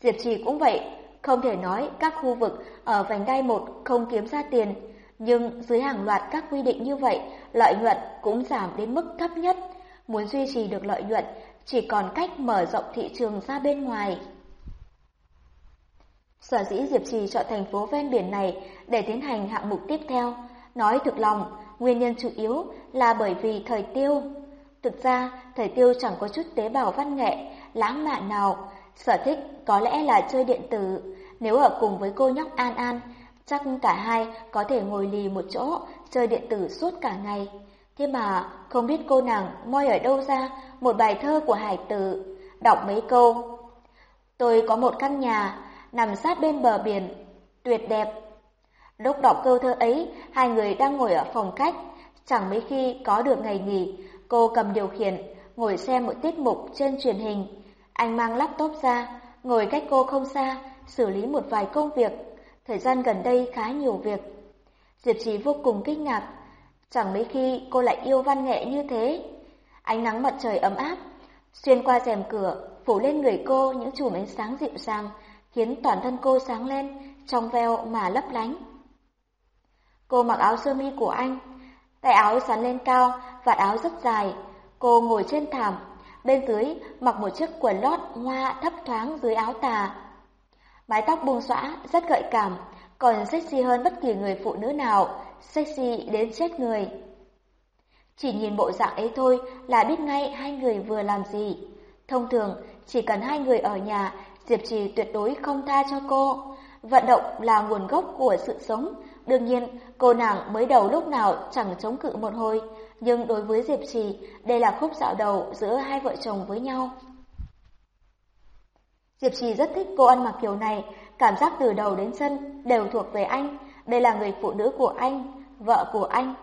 [SPEAKER 1] Diệp Trì cũng vậy, không thể nói các khu vực ở vành đai 1 không kiếm ra tiền, nhưng dưới hàng loạt các quy định như vậy, lợi nhuận cũng giảm đến mức thấp nhất. Muốn duy trì được lợi nhuận, chỉ còn cách mở rộng thị trường ra bên ngoài. Sở dĩ Diệp Trì chọn thành phố ven biển này để tiến hành hạng mục tiếp theo, nói thực lòng, nguyên nhân chủ yếu là bởi vì thời tiêu. Thực ra, thời tiêu chẳng có chút tế bào văn nghệ, lãng mạn nào, sở thích có lẽ là chơi điện tử. Nếu ở cùng với cô nhóc An An, chắc cả hai có thể ngồi lì một chỗ, chơi điện tử suốt cả ngày. Thế mà không biết cô nàng moi ở đâu ra một bài thơ của Hải Tử, đọc mấy câu. Tôi có một căn nhà nằm sát bên bờ biển, tuyệt đẹp. Lúc đọc câu thơ ấy, hai người đang ngồi ở phòng khách, chẳng mấy khi có được ngày nghỉ, cô cầm điều khiển, ngồi xem một tiết mục trên truyền hình. Anh mang laptop ra, ngồi cách cô không xa,
[SPEAKER 2] xử lý một vài công việc. Thời gian gần đây khá nhiều việc. Diệp Trí vô cùng kinh ngạc. Chẳng mấy khi cô lại yêu văn nghệ như thế. Ánh nắng mặt trời ấm áp, xuyên qua rèm cửa, phủ lên người cô những chùm ánh sáng dịu dàng, khiến toàn thân cô sáng lên, trong veo mà lấp lánh. Cô mặc áo sơ mi của anh, tay áo sắn lên cao, vạt áo rất dài. Cô ngồi trên thảm, bên dưới mặc một chiếc quần lót hoa thấp thoáng dưới áo tà. Mái tóc buông xõa, rất gợi cảm, còn sexy hơn bất kỳ người phụ nữ nào, sexy đến chết người. Chỉ nhìn bộ dạng ấy thôi là biết ngay hai người vừa làm gì. Thông thường, chỉ cần hai người ở nhà, Diệp Trì tuyệt đối không tha cho cô. Vận động là nguồn gốc của sự sống. Đương nhiên, cô nàng mới đầu lúc nào chẳng chống cự một hồi. Nhưng đối với Diệp Trì, đây là khúc dạo đầu giữa hai vợ chồng với nhau. Diệp Trì rất thích cô ăn mặc kiểu này, cảm giác từ đầu đến chân đều thuộc về anh. Đây là người phụ nữ của anh, vợ của anh.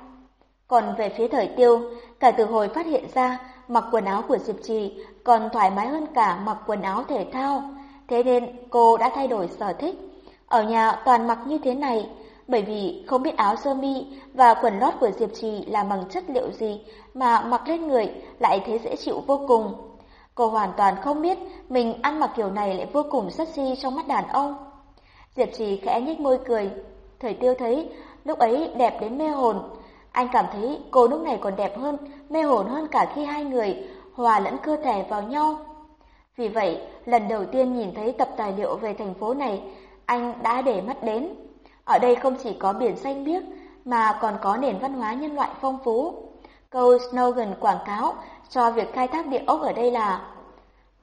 [SPEAKER 2] Còn về phía thời tiêu, cả từ hồi phát hiện ra mặc quần áo của Diệp Trì còn thoải mái hơn cả mặc quần áo thể thao. Thế nên cô đã thay đổi sở thích. Ở nhà toàn mặc như thế này, bởi vì không biết áo sơ mi và quần lót của Diệp Trì là bằng chất liệu gì mà mặc lên người lại thấy dễ chịu vô cùng. Cô hoàn toàn không biết mình ăn mặc kiểu này lại vô cùng sexy trong mắt đàn ông. Diệp Trì khẽ nhếch môi cười. Thời tiêu thấy lúc ấy đẹp đến mê hồn. Anh cảm thấy cô lúc này còn đẹp hơn, mê hồn hơn cả khi hai người hòa lẫn cơ thể vào nhau. Vì vậy, lần đầu tiên nhìn thấy tập tài liệu về thành phố này, anh đã để mắt đến. Ở đây không chỉ có biển xanh biếc, mà còn có nền văn hóa nhân loại phong phú. Câu slogan quảng cáo cho việc khai thác địa ốc ở đây là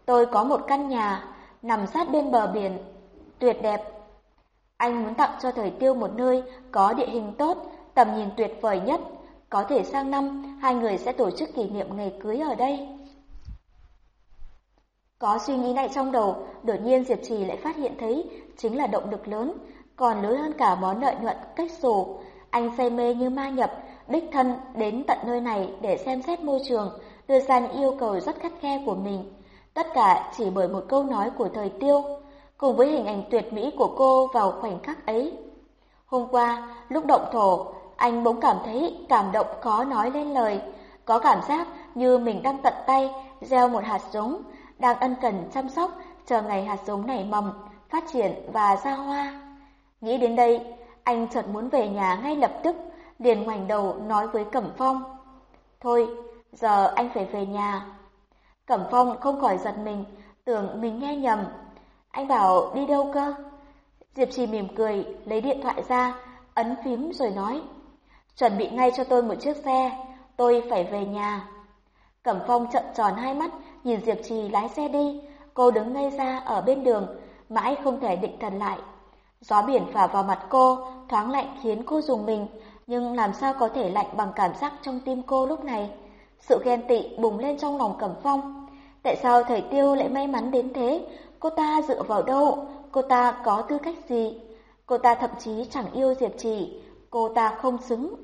[SPEAKER 2] Tôi có một căn nhà nằm sát bên bờ biển, tuyệt đẹp. Anh muốn tặng cho thời tiêu một nơi có địa hình tốt, tầm nhìn tuyệt vời nhất. Có thể sang năm hai người sẽ tổ chức kỷ niệm ngày cưới ở đây. Có suy nghĩ này trong đầu, đột nhiên Diệp Trì lại phát hiện thấy chính là động lực lớn, còn lớn hơn cả món lợi nhuận cách sổ. Anh say mê như ma nhập, đích thân đến tận nơi này để xem xét môi trường, đưa ra những yêu cầu rất khắt khe của mình. Tất cả chỉ bởi một câu nói của thời tiêu, cùng với hình ảnh tuyệt mỹ của cô vào khoảnh khắc ấy. Hôm qua, lúc động thổ, anh bỗng cảm thấy cảm động khó nói lên lời, có cảm giác như mình đang tận tay gieo một hạt giống, đang ân cần chăm sóc, chờ ngày hạt giống nảy mầm, phát triển và ra hoa. Nghĩ đến đây, anh chợt muốn về nhà ngay lập tức, liền ngoảnh đầu nói với Cẩm Phong. Thôi, giờ anh phải về nhà. Cẩm Phong không khỏi giật mình, tưởng mình nghe nhầm. Anh bảo đi đâu cơ? Diệp Trì mỉm cười, lấy điện thoại ra, ấn phím rồi nói. Chuẩn bị ngay cho tôi một chiếc xe, tôi phải về nhà. Cẩm Phong trợn tròn hai mắt, nhìn Diệp Trì lái xe đi. Cô đứng ngây ra ở bên đường, mãi không thể định thần lại. Gió biển phả vào mặt cô, thoáng lạnh khiến cô dùng mình, nhưng làm sao có thể lạnh bằng cảm giác trong tim cô lúc này. Sự ghen tị bùng lên trong lòng Cẩm Phong. Tại sao thầy Tiêu lại may mắn đến thế? Cô ta dựa vào đâu? Cô ta có tư cách gì? Cô ta thậm chí chẳng yêu Diệp Trì, cô ta không xứng.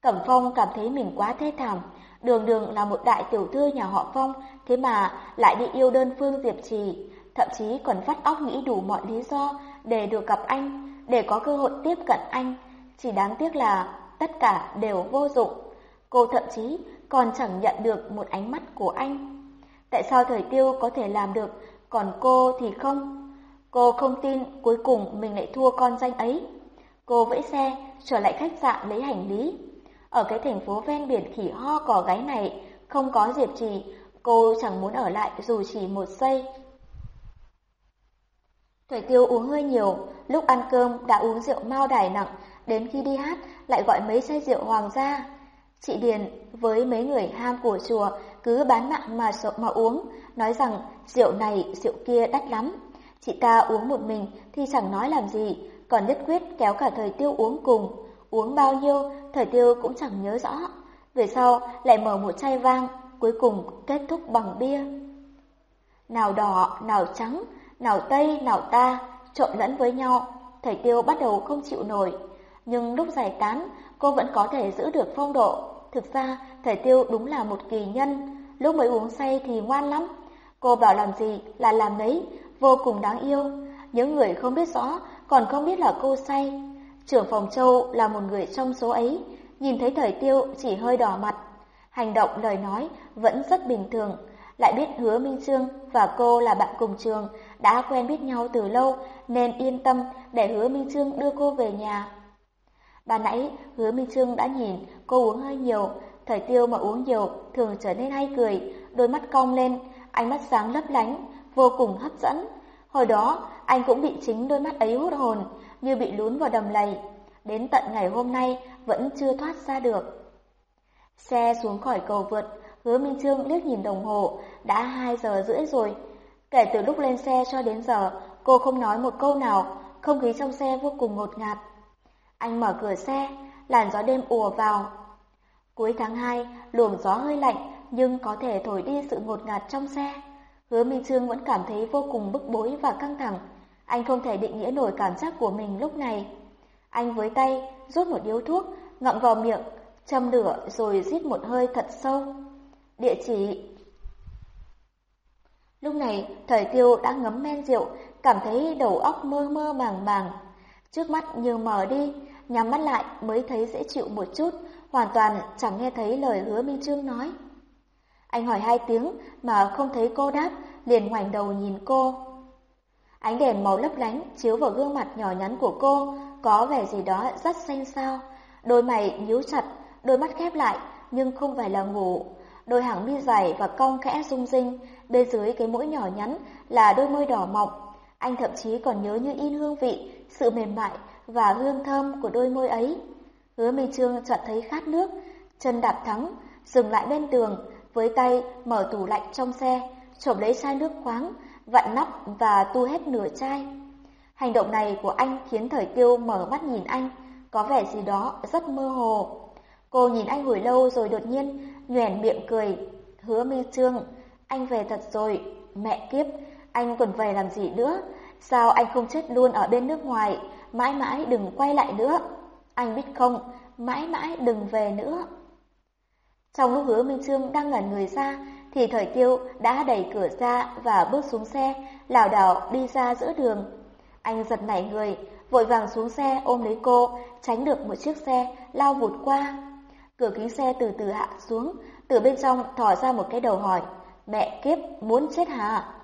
[SPEAKER 2] Cẩm Phong cảm thấy mình quá thê thảm, đường đường là một đại tiểu thư nhà họ Phong, thế mà lại đi yêu đơn phương Diệp Trì, thậm chí còn phát óc nghĩ đủ mọi lý do để được gặp anh, để có cơ hội tiếp cận anh. Chỉ đáng tiếc là tất cả đều vô dụng. Cô thậm chí còn chẳng nhận được một ánh mắt của anh. Tại sao thời tiêu có thể làm được, còn cô thì không? Cô không tin cuối cùng mình lại thua con danh ấy. Cô vẫy xe, trở lại khách sạn lấy hành lý. Ở cái thành phố ven biển khỉ ho cỏ gáy này, không có Diệp Trì, cô chẳng muốn ở lại dù chỉ một giây. Thủy tiêu uống hơi nhiều, lúc ăn cơm đã uống rượu mao đài nặng, đến khi đi hát lại gọi mấy chai rượu hoàng gia. Chị Điền với mấy người ham của chùa cứ bán mạng mà sợ mà uống, nói rằng rượu này rượu kia đắt lắm. Chị ta uống một mình thì chẳng nói làm gì, còn nhất quyết kéo cả thời tiêu uống cùng. Uống bao nhiêu, thời tiêu cũng chẳng nhớ rõ. Về sau lại mở một chai vang, cuối cùng kết thúc bằng bia. Nào đỏ, nào trắng, nào tây, nào ta, trộn lẫn với nhau, thầy tiêu bắt đầu không chịu nổi. Nhưng lúc giải tán, cô vẫn có thể giữ được phong độ. Thực ra, thầy tiêu đúng là một kỳ nhân, lúc mới uống say thì ngoan lắm. Cô bảo làm gì là làm đấy, vô cùng đáng yêu. những người không biết rõ còn không biết là cô say. Trưởng phòng Châu là một người trong số ấy, nhìn thấy thời tiêu chỉ hơi đỏ mặt. Hành động lời nói vẫn rất bình thường, lại biết hứa Minh Trương và cô là bạn cùng trường, đã quen biết nhau từ lâu nên yên tâm để hứa Minh Trương đưa cô về nhà. Bà nãy hứa Minh Trương đã nhìn cô uống hơi nhiều, thời tiêu mà uống nhiều thường trở nên hay cười, đôi mắt cong lên, ánh mắt sáng lấp lánh, vô cùng hấp dẫn. Hồi đó anh cũng bị chính đôi mắt ấy hút hồn, như bị lún vào đầm lầy. Đến tận ngày hôm nay vẫn chưa thoát ra được. Xe xuống khỏi cầu vượt, hứa Minh Trương liếc nhìn đồng hồ, đã 2 giờ rưỡi rồi. Kể từ lúc lên xe cho đến giờ, cô không nói một câu nào, không khí trong xe vô cùng ngột ngạt. Anh mở cửa xe, làn gió đêm ùa vào. Cuối tháng 2, luồng gió hơi lạnh nhưng có thể thổi đi sự ngột ngạt trong xe. Hứa Minh Trương vẫn cảm thấy vô cùng bức bối và căng thẳng. Anh không thể định nghĩa nổi cảm giác của mình lúc này. Anh với tay rút một điếu thuốc, ngậm vào miệng, châm lửa rồi rít một hơi thật sâu. Địa chỉ Lúc này, thời tiêu đã ngấm men rượu, cảm thấy đầu óc mơ mơ màng màng. Trước mắt như mờ đi, nhắm mắt lại mới thấy dễ chịu một chút, hoàn toàn chẳng nghe thấy lời hứa Minh Trương nói. Anh hỏi hai tiếng mà không thấy cô đáp, liền ngoảnh đầu nhìn cô. Ánh đèn màu lấp lánh chiếu vào gương mặt nhỏ nhắn của cô, có vẻ gì đó rất xanh xao. Đôi mày nhíu chặt, đôi mắt khép lại, nhưng không phải là ngủ. Đôi hàng mi dài và cong khẽ rung rinh, bên dưới cái mũi nhỏ nhắn là đôi môi đỏ mọng. Anh thậm chí còn nhớ như in hương vị, sự mềm mại và hương thơm của đôi môi ấy. Hứa Minh Trương chợt thấy khát nước, chân đạp thắng, dừng lại bên tường, với tay mở tủ lạnh trong xe, trộm lấy chai nước khoáng, vặn nắp và tu hết nửa chai. Hành động này của anh khiến thời tiêu mở mắt nhìn anh, có vẻ gì đó rất mơ hồ. Cô nhìn anh hồi lâu rồi đột nhiên nhoẻn miệng cười. Hứa Minh Trương, anh về thật rồi, mẹ kiếp, anh còn về làm gì nữa? Sao anh không chết luôn ở bên nước ngoài, mãi mãi đừng quay lại nữa. Anh biết không, mãi mãi đừng về nữa. Trong lúc hứa Minh Trương đang ngẩn người ra, thì thời tiêu đã đẩy cửa ra và bước xuống xe, lảo đảo đi ra giữa đường. Anh giật nảy người, vội vàng xuống xe ôm lấy cô, tránh được một chiếc xe lao vụt qua. Cửa kính xe từ từ hạ xuống, từ bên trong thò ra một cái đầu hỏi, mẹ kiếp, muốn chết hả?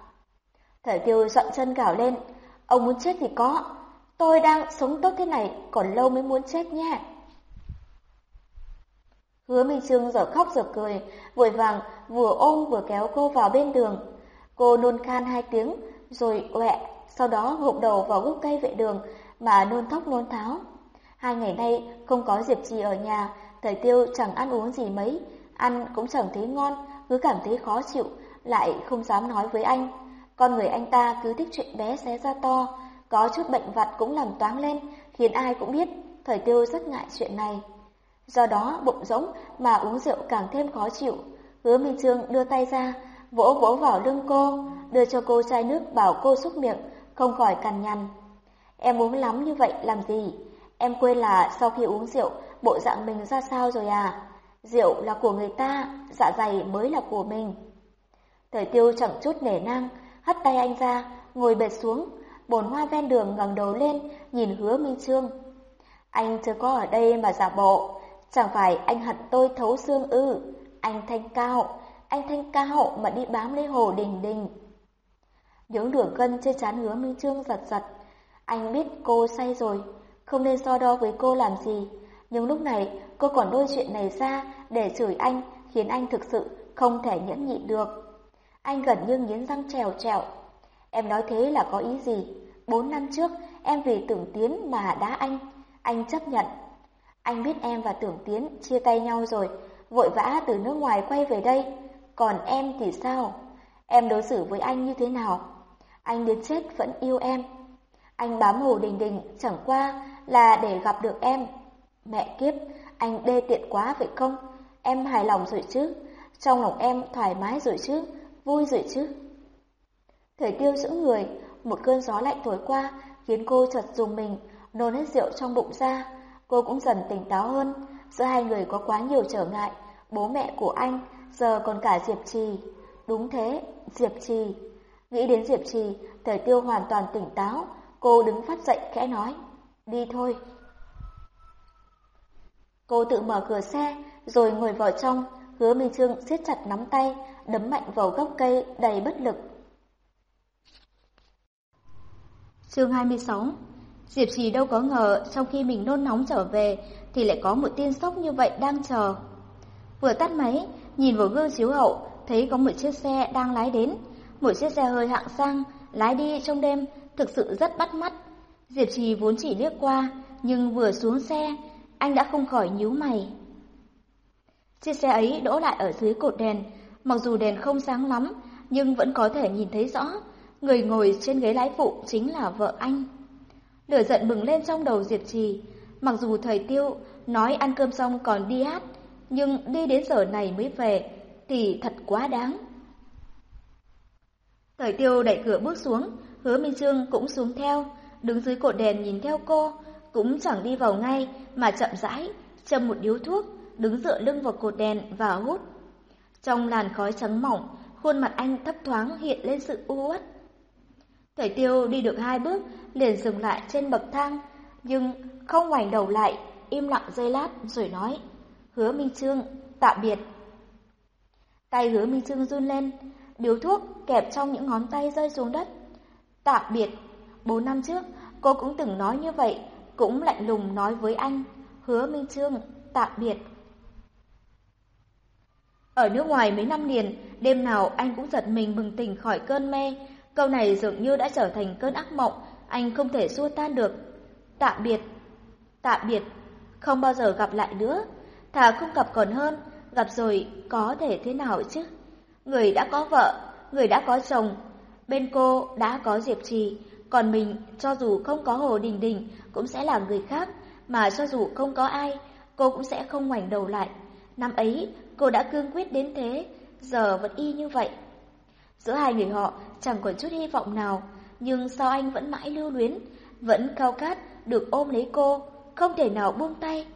[SPEAKER 2] Thời tiêu dọn chân gào lên, ông muốn chết thì có, tôi đang sống tốt thế này, còn lâu mới muốn chết nhé. Hứa Minh Trương giờ khóc giờ cười, vội vàng vừa ôm vừa kéo cô vào bên đường. Cô nôn khan hai tiếng, rồi quẹ, sau đó gục đầu vào gốc cây vệ đường mà nôn thóc nôn tháo. Hai ngày nay không có Diệp Trì ở nhà, thời tiêu chẳng ăn uống gì mấy, ăn cũng chẳng thấy ngon, cứ cảm thấy khó chịu, lại không dám nói với anh. Con người anh ta cứ thích chuyện bé xé ra to, có chút bệnh vặt cũng làm toáng lên, khiến ai cũng biết, thời tiêu rất ngại chuyện này. Do đó bụng rỗng mà uống rượu càng thêm khó chịu. Hứa Minh Trương đưa tay ra, vỗ vỗ vào lưng cô, đưa cho cô chai nước bảo cô xúc miệng, không khỏi cằn nhằn. Em uống lắm như vậy làm gì? Em quên là sau khi uống rượu, bộ dạng mình ra sao rồi à? Rượu là của người ta, dạ dày mới là của mình. Thời tiêu chẳng chút nể nang, hất tay anh ra, ngồi bệt xuống, bồn hoa ven đường ngẩng đầu lên, nhìn hứa Minh Trương. Anh chưa có ở đây mà giả bộ, Chẳng phải anh hận tôi thấu xương ư, anh thanh cao, anh thanh cao mà đi bám lấy hồ đình đình. Những đường gân trên trán hứa Minh Trương giật giật, anh biết cô say rồi, không nên so đo với cô làm gì, nhưng lúc này cô còn đôi chuyện này ra để chửi anh khiến anh thực sự không thể nhẫn nhịn được. Anh gần như nghiến răng trèo trèo. Em nói thế là có ý gì? Bốn năm trước em vì tưởng tiến mà đá anh, anh chấp nhận anh biết em và Tưởng Tiến chia tay nhau rồi, vội vã từ nước ngoài quay về đây. Còn em thì sao? Em đối xử với anh như thế nào? Anh đến chết vẫn yêu em. Anh bám Hồ Đình Đình chẳng qua là để gặp được em. Mẹ kiếp, anh đê tiện quá vậy không? Em hài lòng rồi chứ? Trong lòng em thoải mái rồi chứ? Vui rồi chứ? Thời tiêu giữ người, một cơn gió lạnh thổi qua khiến cô chợt dùng mình, nôn hết rượu trong bụng ra cô cũng dần tỉnh táo hơn. Giữa hai người có quá nhiều trở ngại, bố mẹ của anh, giờ còn cả Diệp Trì. Đúng thế, Diệp Trì. Nghĩ đến Diệp Trì,
[SPEAKER 4] Thời tiêu hoàn toàn tỉnh táo, cô đứng phát dậy khẽ nói, đi thôi. Cô tự mở cửa xe, rồi ngồi vào trong, hứa Minh Trương siết chặt nắm tay, đấm mạnh vào gốc cây đầy bất lực.
[SPEAKER 2] Chương 26 Diệp Trì đâu có ngờ trong khi mình nôn nóng trở về thì lại có một tin sốc như vậy đang chờ. Vừa tắt máy, nhìn vào gương chiếu hậu, thấy có một chiếc xe đang lái đến. Một chiếc xe hơi hạng sang, lái đi trong đêm, thực sự rất bắt mắt. Diệp Trì vốn chỉ liếc qua, nhưng vừa xuống xe, anh đã không khỏi nhíu mày. Chiếc xe ấy đỗ lại ở dưới cột đèn, mặc dù đèn không sáng lắm, nhưng vẫn có thể nhìn thấy rõ, người ngồi trên ghế lái phụ chính là vợ anh. Lửa giận bừng lên trong đầu Diệp Trì, mặc dù thời tiêu nói ăn cơm xong còn đi hát, nhưng đi đến giờ này mới về thì thật quá đáng. Thời tiêu đẩy cửa bước xuống, hứa Minh Trương cũng xuống theo, đứng dưới cột đèn nhìn theo cô, cũng chẳng đi vào ngay mà chậm rãi, châm một điếu thuốc, đứng dựa lưng vào cột đèn và hút. Trong làn khói trắng mỏng, khuôn mặt anh thấp thoáng hiện lên sự u uất. Thầy tiêu đi được hai bước, liền dừng lại trên bậc thang, nhưng không ngoảnh đầu lại, im lặng giây lát rồi nói, hứa Minh Trương, tạm biệt. Tay hứa Minh Trương run lên, điếu thuốc kẹp trong những ngón tay rơi xuống đất. Tạm biệt, bốn năm trước, cô cũng từng nói như vậy, cũng lạnh lùng nói với anh, hứa Minh Trương, tạm biệt. Ở nước ngoài mấy năm liền, đêm nào anh cũng giật mình bừng tỉnh khỏi cơn mê. Câu này dường như đã trở thành cơn ác mộng, anh không thể xua tan được. Tạm biệt, tạm biệt, không bao giờ gặp lại nữa. Thà không gặp còn hơn, gặp rồi có thể thế nào chứ? Người đã có vợ, người đã có chồng, bên cô đã có Diệp Trì, còn mình cho dù không có Hồ Đình Đình cũng sẽ là người khác, mà cho dù không có ai, cô cũng sẽ không ngoảnh đầu lại. Năm ấy, cô đã cương quyết đến thế, giờ vẫn y như vậy. Giữa hai người họ chẳng còn chút hy vọng nào, nhưng sao anh vẫn mãi lưu luyến, vẫn khao khát được ôm lấy cô, không thể nào buông tay.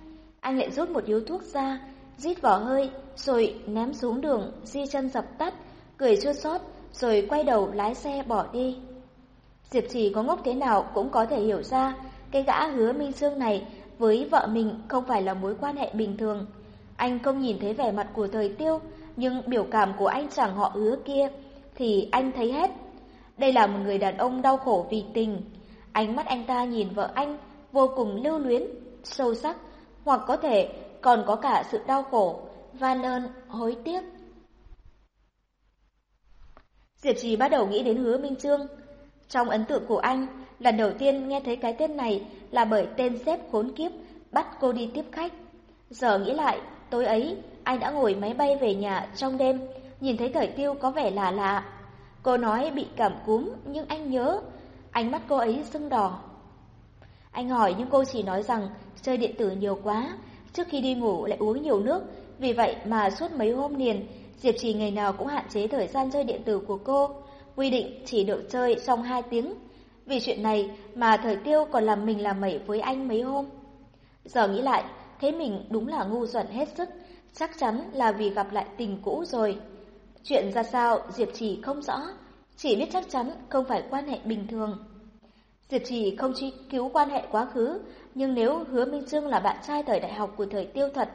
[SPEAKER 2] Anh lại rút một điếu thuốc ra, rít vào hơi, rồi ném xuống đường, di chân dập tắt, cười chua xót, rồi quay đầu lái xe bỏ đi. Diệp Trì có ngốc thế nào cũng có thể hiểu ra, cái gã hứa Minh Sương này với vợ mình không phải là mối quan hệ bình thường. Anh không nhìn thấy vẻ mặt của thời tiêu, nhưng biểu cảm của anh chàng họ hứa kia thì anh thấy hết. Đây là một người đàn ông đau khổ vì tình. Ánh mắt anh ta nhìn vợ anh vô cùng lưu luyến, sâu sắc, hoặc có thể còn có cả sự đau khổ, van ơn, hối tiếc. Diệp Trì bắt đầu nghĩ đến hứa Minh Trương. Trong ấn tượng của anh, lần đầu tiên nghe thấy cái tên này là bởi tên xếp khốn kiếp bắt cô đi tiếp khách. Giờ nghĩ lại, tối ấy, anh đã ngồi máy bay về nhà trong đêm, nhìn thấy thời tiêu có vẻ lạ lạ. Cô nói bị cảm cúm, nhưng anh nhớ, ánh mắt cô ấy sưng đỏ. Anh hỏi nhưng cô chỉ nói rằng chơi điện tử nhiều quá, trước khi đi ngủ lại uống nhiều nước, vì vậy mà suốt mấy hôm liền, Diệp Trì ngày nào cũng hạn chế thời gian chơi điện tử của cô, quy định chỉ được chơi trong 2 tiếng. Vì chuyện này mà thời tiêu còn làm mình làm mẩy với anh mấy hôm. Giờ nghĩ lại, thấy mình đúng là ngu xuẩn hết sức, chắc chắn là vì gặp lại tình cũ rồi. Chuyện ra sao Diệp Trì không rõ, chỉ biết chắc chắn không phải quan hệ bình thường. Diệp Trì không truy cứu quan hệ quá khứ, nhưng nếu hứa Minh Trương là bạn trai thời đại học của thời tiêu thật,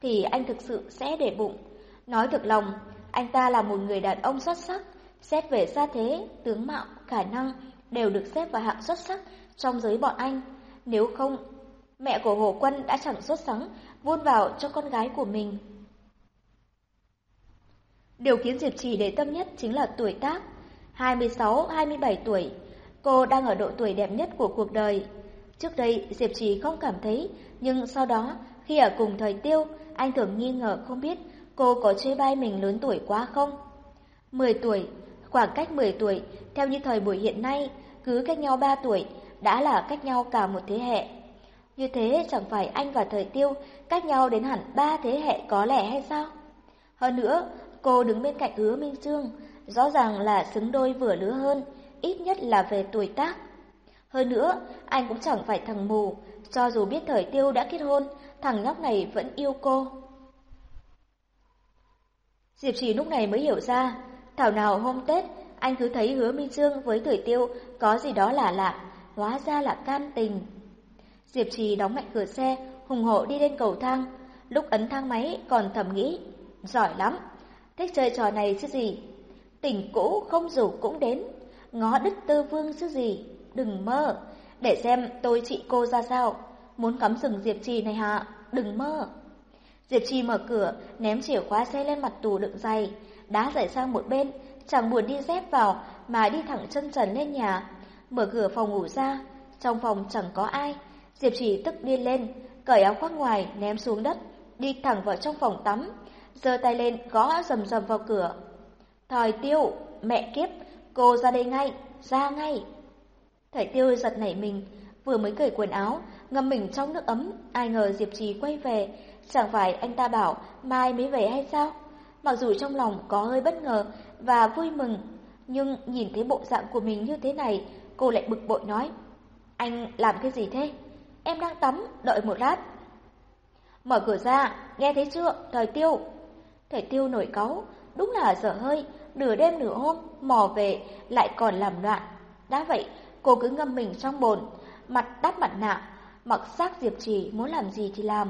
[SPEAKER 2] thì anh thực sự sẽ để bụng. Nói thực lòng, anh ta là một người đàn ông xuất sắc, xét về gia thế, tướng mạo, khả năng đều được xếp vào hạng xuất sắc trong giới bọn anh. Nếu không, mẹ của Hồ Quân đã chẳng xuất sắng vun vào cho con gái của mình. Điều khiến Diệp Trì để tâm nhất chính là tuổi tác. 26-27 tuổi, cô đang ở độ tuổi đẹp nhất của cuộc đời. Trước đây Diệp Trì không cảm thấy, nhưng sau đó khi ở cùng thời tiêu, anh thường nghi ngờ không biết cô có chê bai mình lớn tuổi quá không. 10 tuổi, khoảng cách 10 tuổi, theo như thời buổi hiện nay, cứ cách nhau 3 tuổi, đã là cách nhau cả một thế hệ. Như thế chẳng phải anh và thời tiêu cách nhau đến hẳn 3 thế hệ có lẽ hay sao? Hơn nữa, cô đứng bên cạnh hứa Minh Trương, rõ ràng là xứng đôi vừa lứa hơn, ít nhất là về tuổi tác. Hơn nữa, anh cũng chẳng phải thằng mù, cho dù biết thời tiêu đã kết hôn, thằng nhóc này vẫn yêu cô. Diệp Trì lúc này mới hiểu ra, thảo nào hôm Tết anh cứ thấy hứa Minh Dương với Thủy Tiêu có gì đó lạ lạ, hóa ra là can tình. Diệp Trì đóng mạnh cửa xe, hùng hộ đi lên cầu thang. Lúc ấn thang máy còn thầm nghĩ, giỏi lắm, thích chơi trò này chứ gì. Tình cũ không rủ cũng đến, ngó đứt tư vương chứ gì, đừng mơ, để xem tôi trị cô ra sao. Muốn cắm rừng Diệp Trì này hả, đừng mơ. Diệp Trì mở cửa, ném chìa khóa xe lên mặt tủ đựng giày, đá giày sang một bên, chẳng buồn đi dép vào mà đi thẳng chân trần lên nhà. Mở cửa phòng ngủ ra, trong phòng chẳng có ai. Diệp Trì tức điên lên, cởi áo khoác ngoài ném xuống đất, đi thẳng vào trong phòng tắm, giơ tay lên gõ rầm rầm vào cửa. Thời tiêu, mẹ kiếp, cô ra đây ngay, ra ngay. Thời tiêu giật nảy mình, vừa mới cởi quần áo, ngâm mình trong nước ấm, ai ngờ Diệp Trì quay về, chẳng phải anh ta bảo mai mới về hay sao? Mặc dù trong lòng có hơi bất ngờ và vui mừng, nhưng nhìn thấy bộ dạng của mình như thế này, cô lại bực bội nói. Anh làm cái gì thế? Em đang tắm, đợi một lát. Mở cửa ra, nghe thấy chưa, thời tiêu. Thời tiêu nổi cáu, đúng là dở hơi, nửa đêm nửa hôm, mò về, lại còn làm loạn. Đã vậy, cô cứ ngâm mình trong bồn, mặt đắp mặt nạ, mặc xác Diệp Trì muốn làm gì thì làm.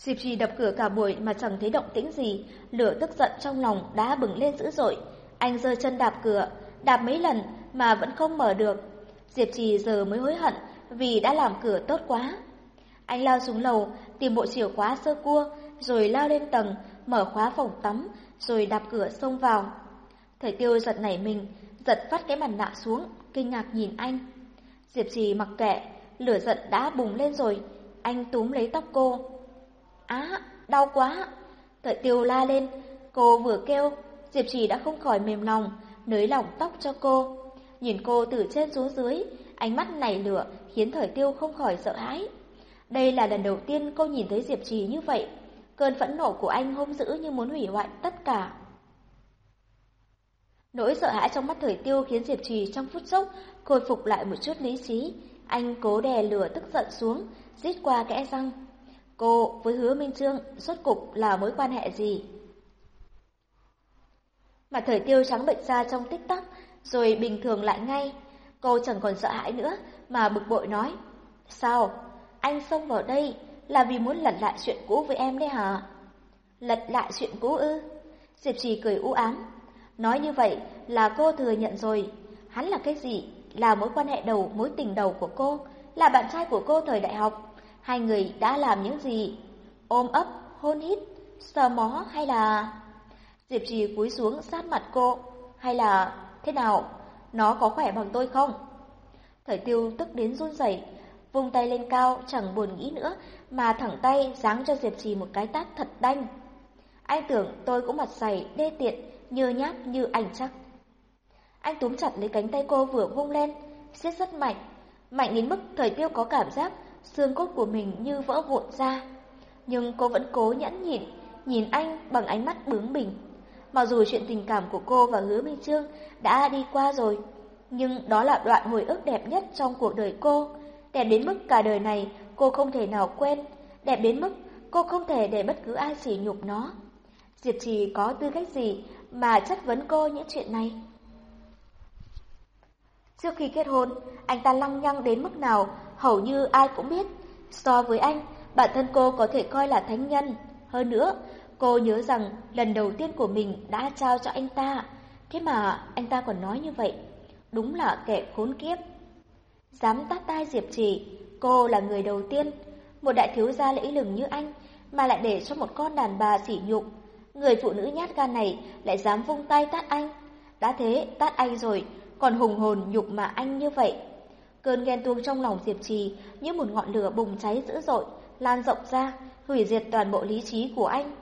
[SPEAKER 2] Diệp Trì đập cửa cả buổi mà chẳng thấy động tĩnh gì, lửa tức giận trong lòng đã bừng lên dữ dội. Anh giơ chân đạp cửa, đạp mấy lần mà vẫn không mở được. Diệp Trì giờ mới hối hận vì đã làm cửa tốt quá. Anh lao xuống lầu, tìm bộ chìa khóa sơ cua, rồi lao lên tầng, mở khóa phòng tắm, rồi đạp cửa xông vào. Thời tiêu giật nảy mình, giật phát cái mặt nạ xuống, kinh ngạc nhìn anh. Diệp Trì mặc kệ, lửa giận đã bùng lên rồi, anh túm lấy tóc cô. Á, đau quá! Thời tiêu la lên, cô vừa kêu, Diệp Trì đã không khỏi mềm lòng, nới lỏng tóc cho cô. Nhìn cô từ trên xuống dưới, ánh mắt nảy lửa khiến thời tiêu không khỏi sợ hãi. Đây là lần đầu tiên cô nhìn thấy Diệp Trì như vậy. Cơn phẫn nộ của anh hung dữ như muốn hủy hoại tất cả. Nỗi sợ hãi trong mắt thời tiêu khiến Diệp Trì trong phút chốc khôi phục lại một chút lý trí. Anh cố đè lửa tức giận xuống, rít qua kẽ răng. Cô với hứa Minh Trương suốt cục là mối quan hệ gì? Mà thời tiêu trắng bệnh ra trong tích tắc, rồi bình thường lại ngay. Cô chẳng còn sợ hãi nữa, mà bực bội nói. Sao? Anh xông vào đây là vì muốn lật lại chuyện cũ với em đấy hả? Lật lại chuyện cũ ư? Diệp Trì cười u ám. Nói như vậy là cô thừa nhận rồi. Hắn là cái gì? Là mối quan hệ đầu, mối tình đầu của cô, là bạn trai của cô thời đại học. Hai người đã làm những gì? Ôm ấp, hôn hít, sờ mó hay là... Diệp Trì cúi xuống sát mặt cô, hay là thế nào? Nó có khỏe bằng tôi không? Thời tiêu tức đến run rẩy, vung tay lên cao chẳng buồn nghĩ nữa mà thẳng tay giáng cho Diệp Trì một cái tát thật đanh. Anh tưởng tôi cũng mặt dày, đê tiện, như nhát như ảnh chắc. Anh túm chặt lấy cánh tay cô vừa vung lên, siết rất mạnh, mạnh đến mức thời tiêu có cảm giác xương cốt của mình như vỡ vụn ra. Nhưng cô vẫn cố nhẫn nhịn, nhìn anh bằng ánh mắt bướng bỉnh. Mặc dù chuyện tình cảm của cô và Hứa Minh Trương đã đi qua rồi, nhưng đó là đoạn hồi ức đẹp nhất trong cuộc đời cô. Đẹp đến mức cả đời này cô không thể nào quên, đẹp đến mức cô không thể để bất cứ ai sỉ nhục nó. Diệp Trì có tư cách gì mà chất vấn cô những chuyện này? Trước khi kết hôn, anh ta lăng nhăng đến mức nào hầu như ai cũng biết. So với anh, bản thân cô có thể coi là thánh nhân. Hơn nữa, cô nhớ rằng lần đầu tiên của mình đã trao cho anh ta. Thế mà anh ta còn nói như vậy. Đúng là kẻ khốn kiếp. Dám tát tai Diệp Trì, cô là người đầu tiên. Một đại thiếu gia lẫy lừng như anh mà lại để cho một con đàn bà sỉ nhục. Người phụ nữ nhát gan này lại dám vung tay tát anh. Đã thế, tát anh rồi, còn hùng hồn nhục mà anh như vậy. Cơn ghen tuông trong lòng Diệp Trì như một ngọn lửa bùng cháy dữ dội, lan rộng ra, hủy diệt toàn bộ lý trí của anh.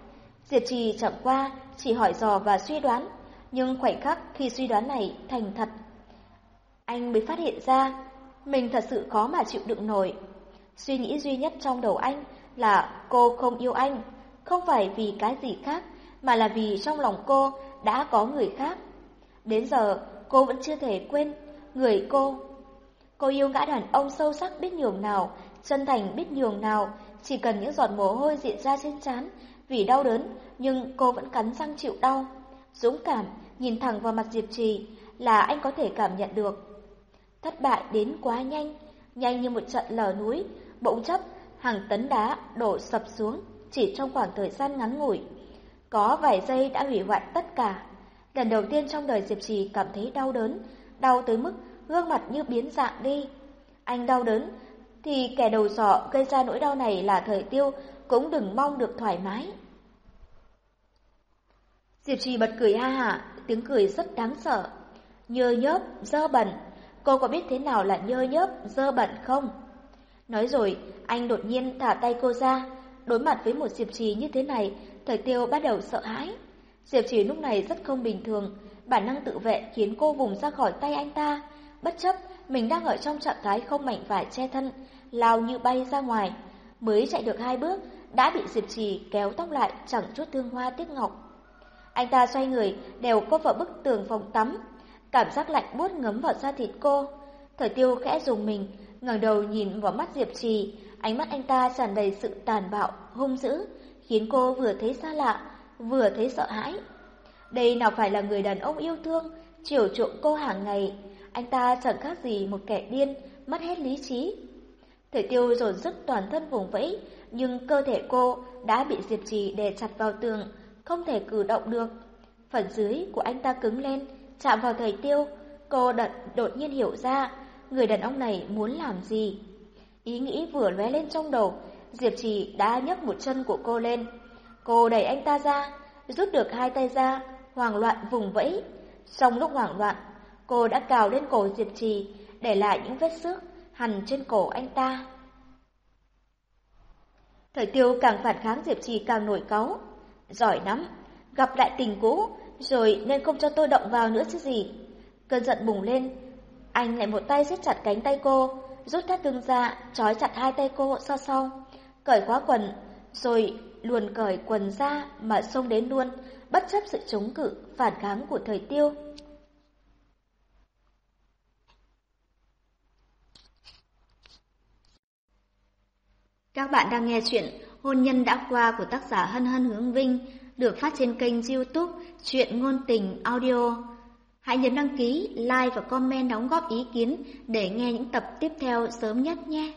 [SPEAKER 2] Diệp Trì chậm qua chỉ hỏi dò và suy đoán, nhưng khoảnh khắc khi suy đoán này thành thật, anh mới phát hiện ra mình thật sự khó mà chịu đựng nổi. Suy nghĩ duy nhất trong đầu anh là cô không yêu anh, không phải vì cái gì khác, mà là vì trong lòng cô đã có người khác. Đến giờ, cô vẫn chưa thể quên người cô. Cô yêu gã đàn ông sâu sắc biết nhường nào, chân thành biết nhường nào, chỉ cần những giọt mồ hôi diện ra trên trán vì đau đớn, nhưng cô vẫn cắn răng chịu đau. Dũng cảm, nhìn thẳng vào mặt Diệp Trì là anh có thể cảm nhận được. Thất bại đến quá nhanh, nhanh như một trận lở núi, bỗng chấp hàng tấn đá đổ sập xuống chỉ trong khoảng thời gian ngắn ngủi. Có vài giây đã hủy hoại tất cả. Lần đầu tiên trong đời Diệp Trì cảm thấy đau đớn, đau tới mức gương mặt như biến dạng đi. Anh đau đớn, thì kẻ đầu sọ gây ra nỗi đau này là thời tiêu, cũng đừng mong được thoải mái. Diệp Trì bật cười ha hả, tiếng cười rất đáng sợ. Nhơ nhớp, dơ bẩn, cô có biết thế nào là nhơ nhớp, dơ bẩn không? Nói rồi, anh đột nhiên thả tay cô ra, đối mặt với một Diệp Trì như thế này, thời tiêu bắt đầu sợ hãi. Diệp Trì lúc này rất không bình thường, bản năng tự vệ khiến cô vùng ra khỏi tay anh ta, bất chấp mình đang ở trong trạng thái không mảnh vải che thân, lao như bay ra ngoài. Mới chạy được hai bước, đã bị Diệp Trì kéo tóc lại chẳng chút thương hoa tiếc ngọc. Anh ta xoay người, đèo cô vào bức tường phòng tắm. Cảm giác lạnh buốt ngấm vào da thịt cô. Thời tiêu khẽ dùng mình, ngẩng đầu nhìn vào mắt Diệp Trì, ánh mắt anh ta tràn đầy sự tàn bạo, hung dữ, khiến cô vừa thấy xa lạ, vừa thấy sợ hãi. Đây nào phải là người đàn ông yêu thương, chiều chuộng cô hàng ngày, anh ta chẳng khác gì một kẻ điên, mất hết lý trí. Thể tiêu dồn sức toàn thân vùng vẫy, nhưng cơ thể cô đã bị Diệp Trì đè chặt vào tường, không thể cử động được. Phần dưới của anh ta cứng lên, chạm vào thầy tiêu, cô đợt đột nhiên hiểu ra người đàn ông này muốn làm gì. Ý nghĩ vừa lóe lên trong đầu, Diệp Trì đã nhấc một chân của cô lên. Cô đẩy anh ta ra, rút được hai tay ra, hoảng loạn vùng vẫy. Trong lúc hoảng loạn, cô đã cào lên cổ Diệp Trì, để lại những vết xước hằn trên cổ anh ta. Thời tiêu càng phản kháng Diệp Trì càng nổi cáu. Giỏi lắm, gặp lại tình cũ, rồi nên không cho tôi động vào nữa chứ gì. Cơn giận bùng lên, anh lại một tay siết chặt cánh tay cô, rút thắt lưng ra, trói chặt hai tay cô sau sau, cởi khóa quần, rồi luồn cởi quần ra mà xông đến luôn, bất chấp sự chống cự, phản kháng của thời tiêu.
[SPEAKER 1] Các bạn đang nghe chuyện Hôn nhân đã qua của tác giả Hân Hân Hướng Vinh được phát trên kênh youtube Chuyện Ngôn Tình Audio. Hãy nhấn đăng ký, like và comment đóng góp ý kiến để nghe những tập tiếp theo sớm nhất nhé.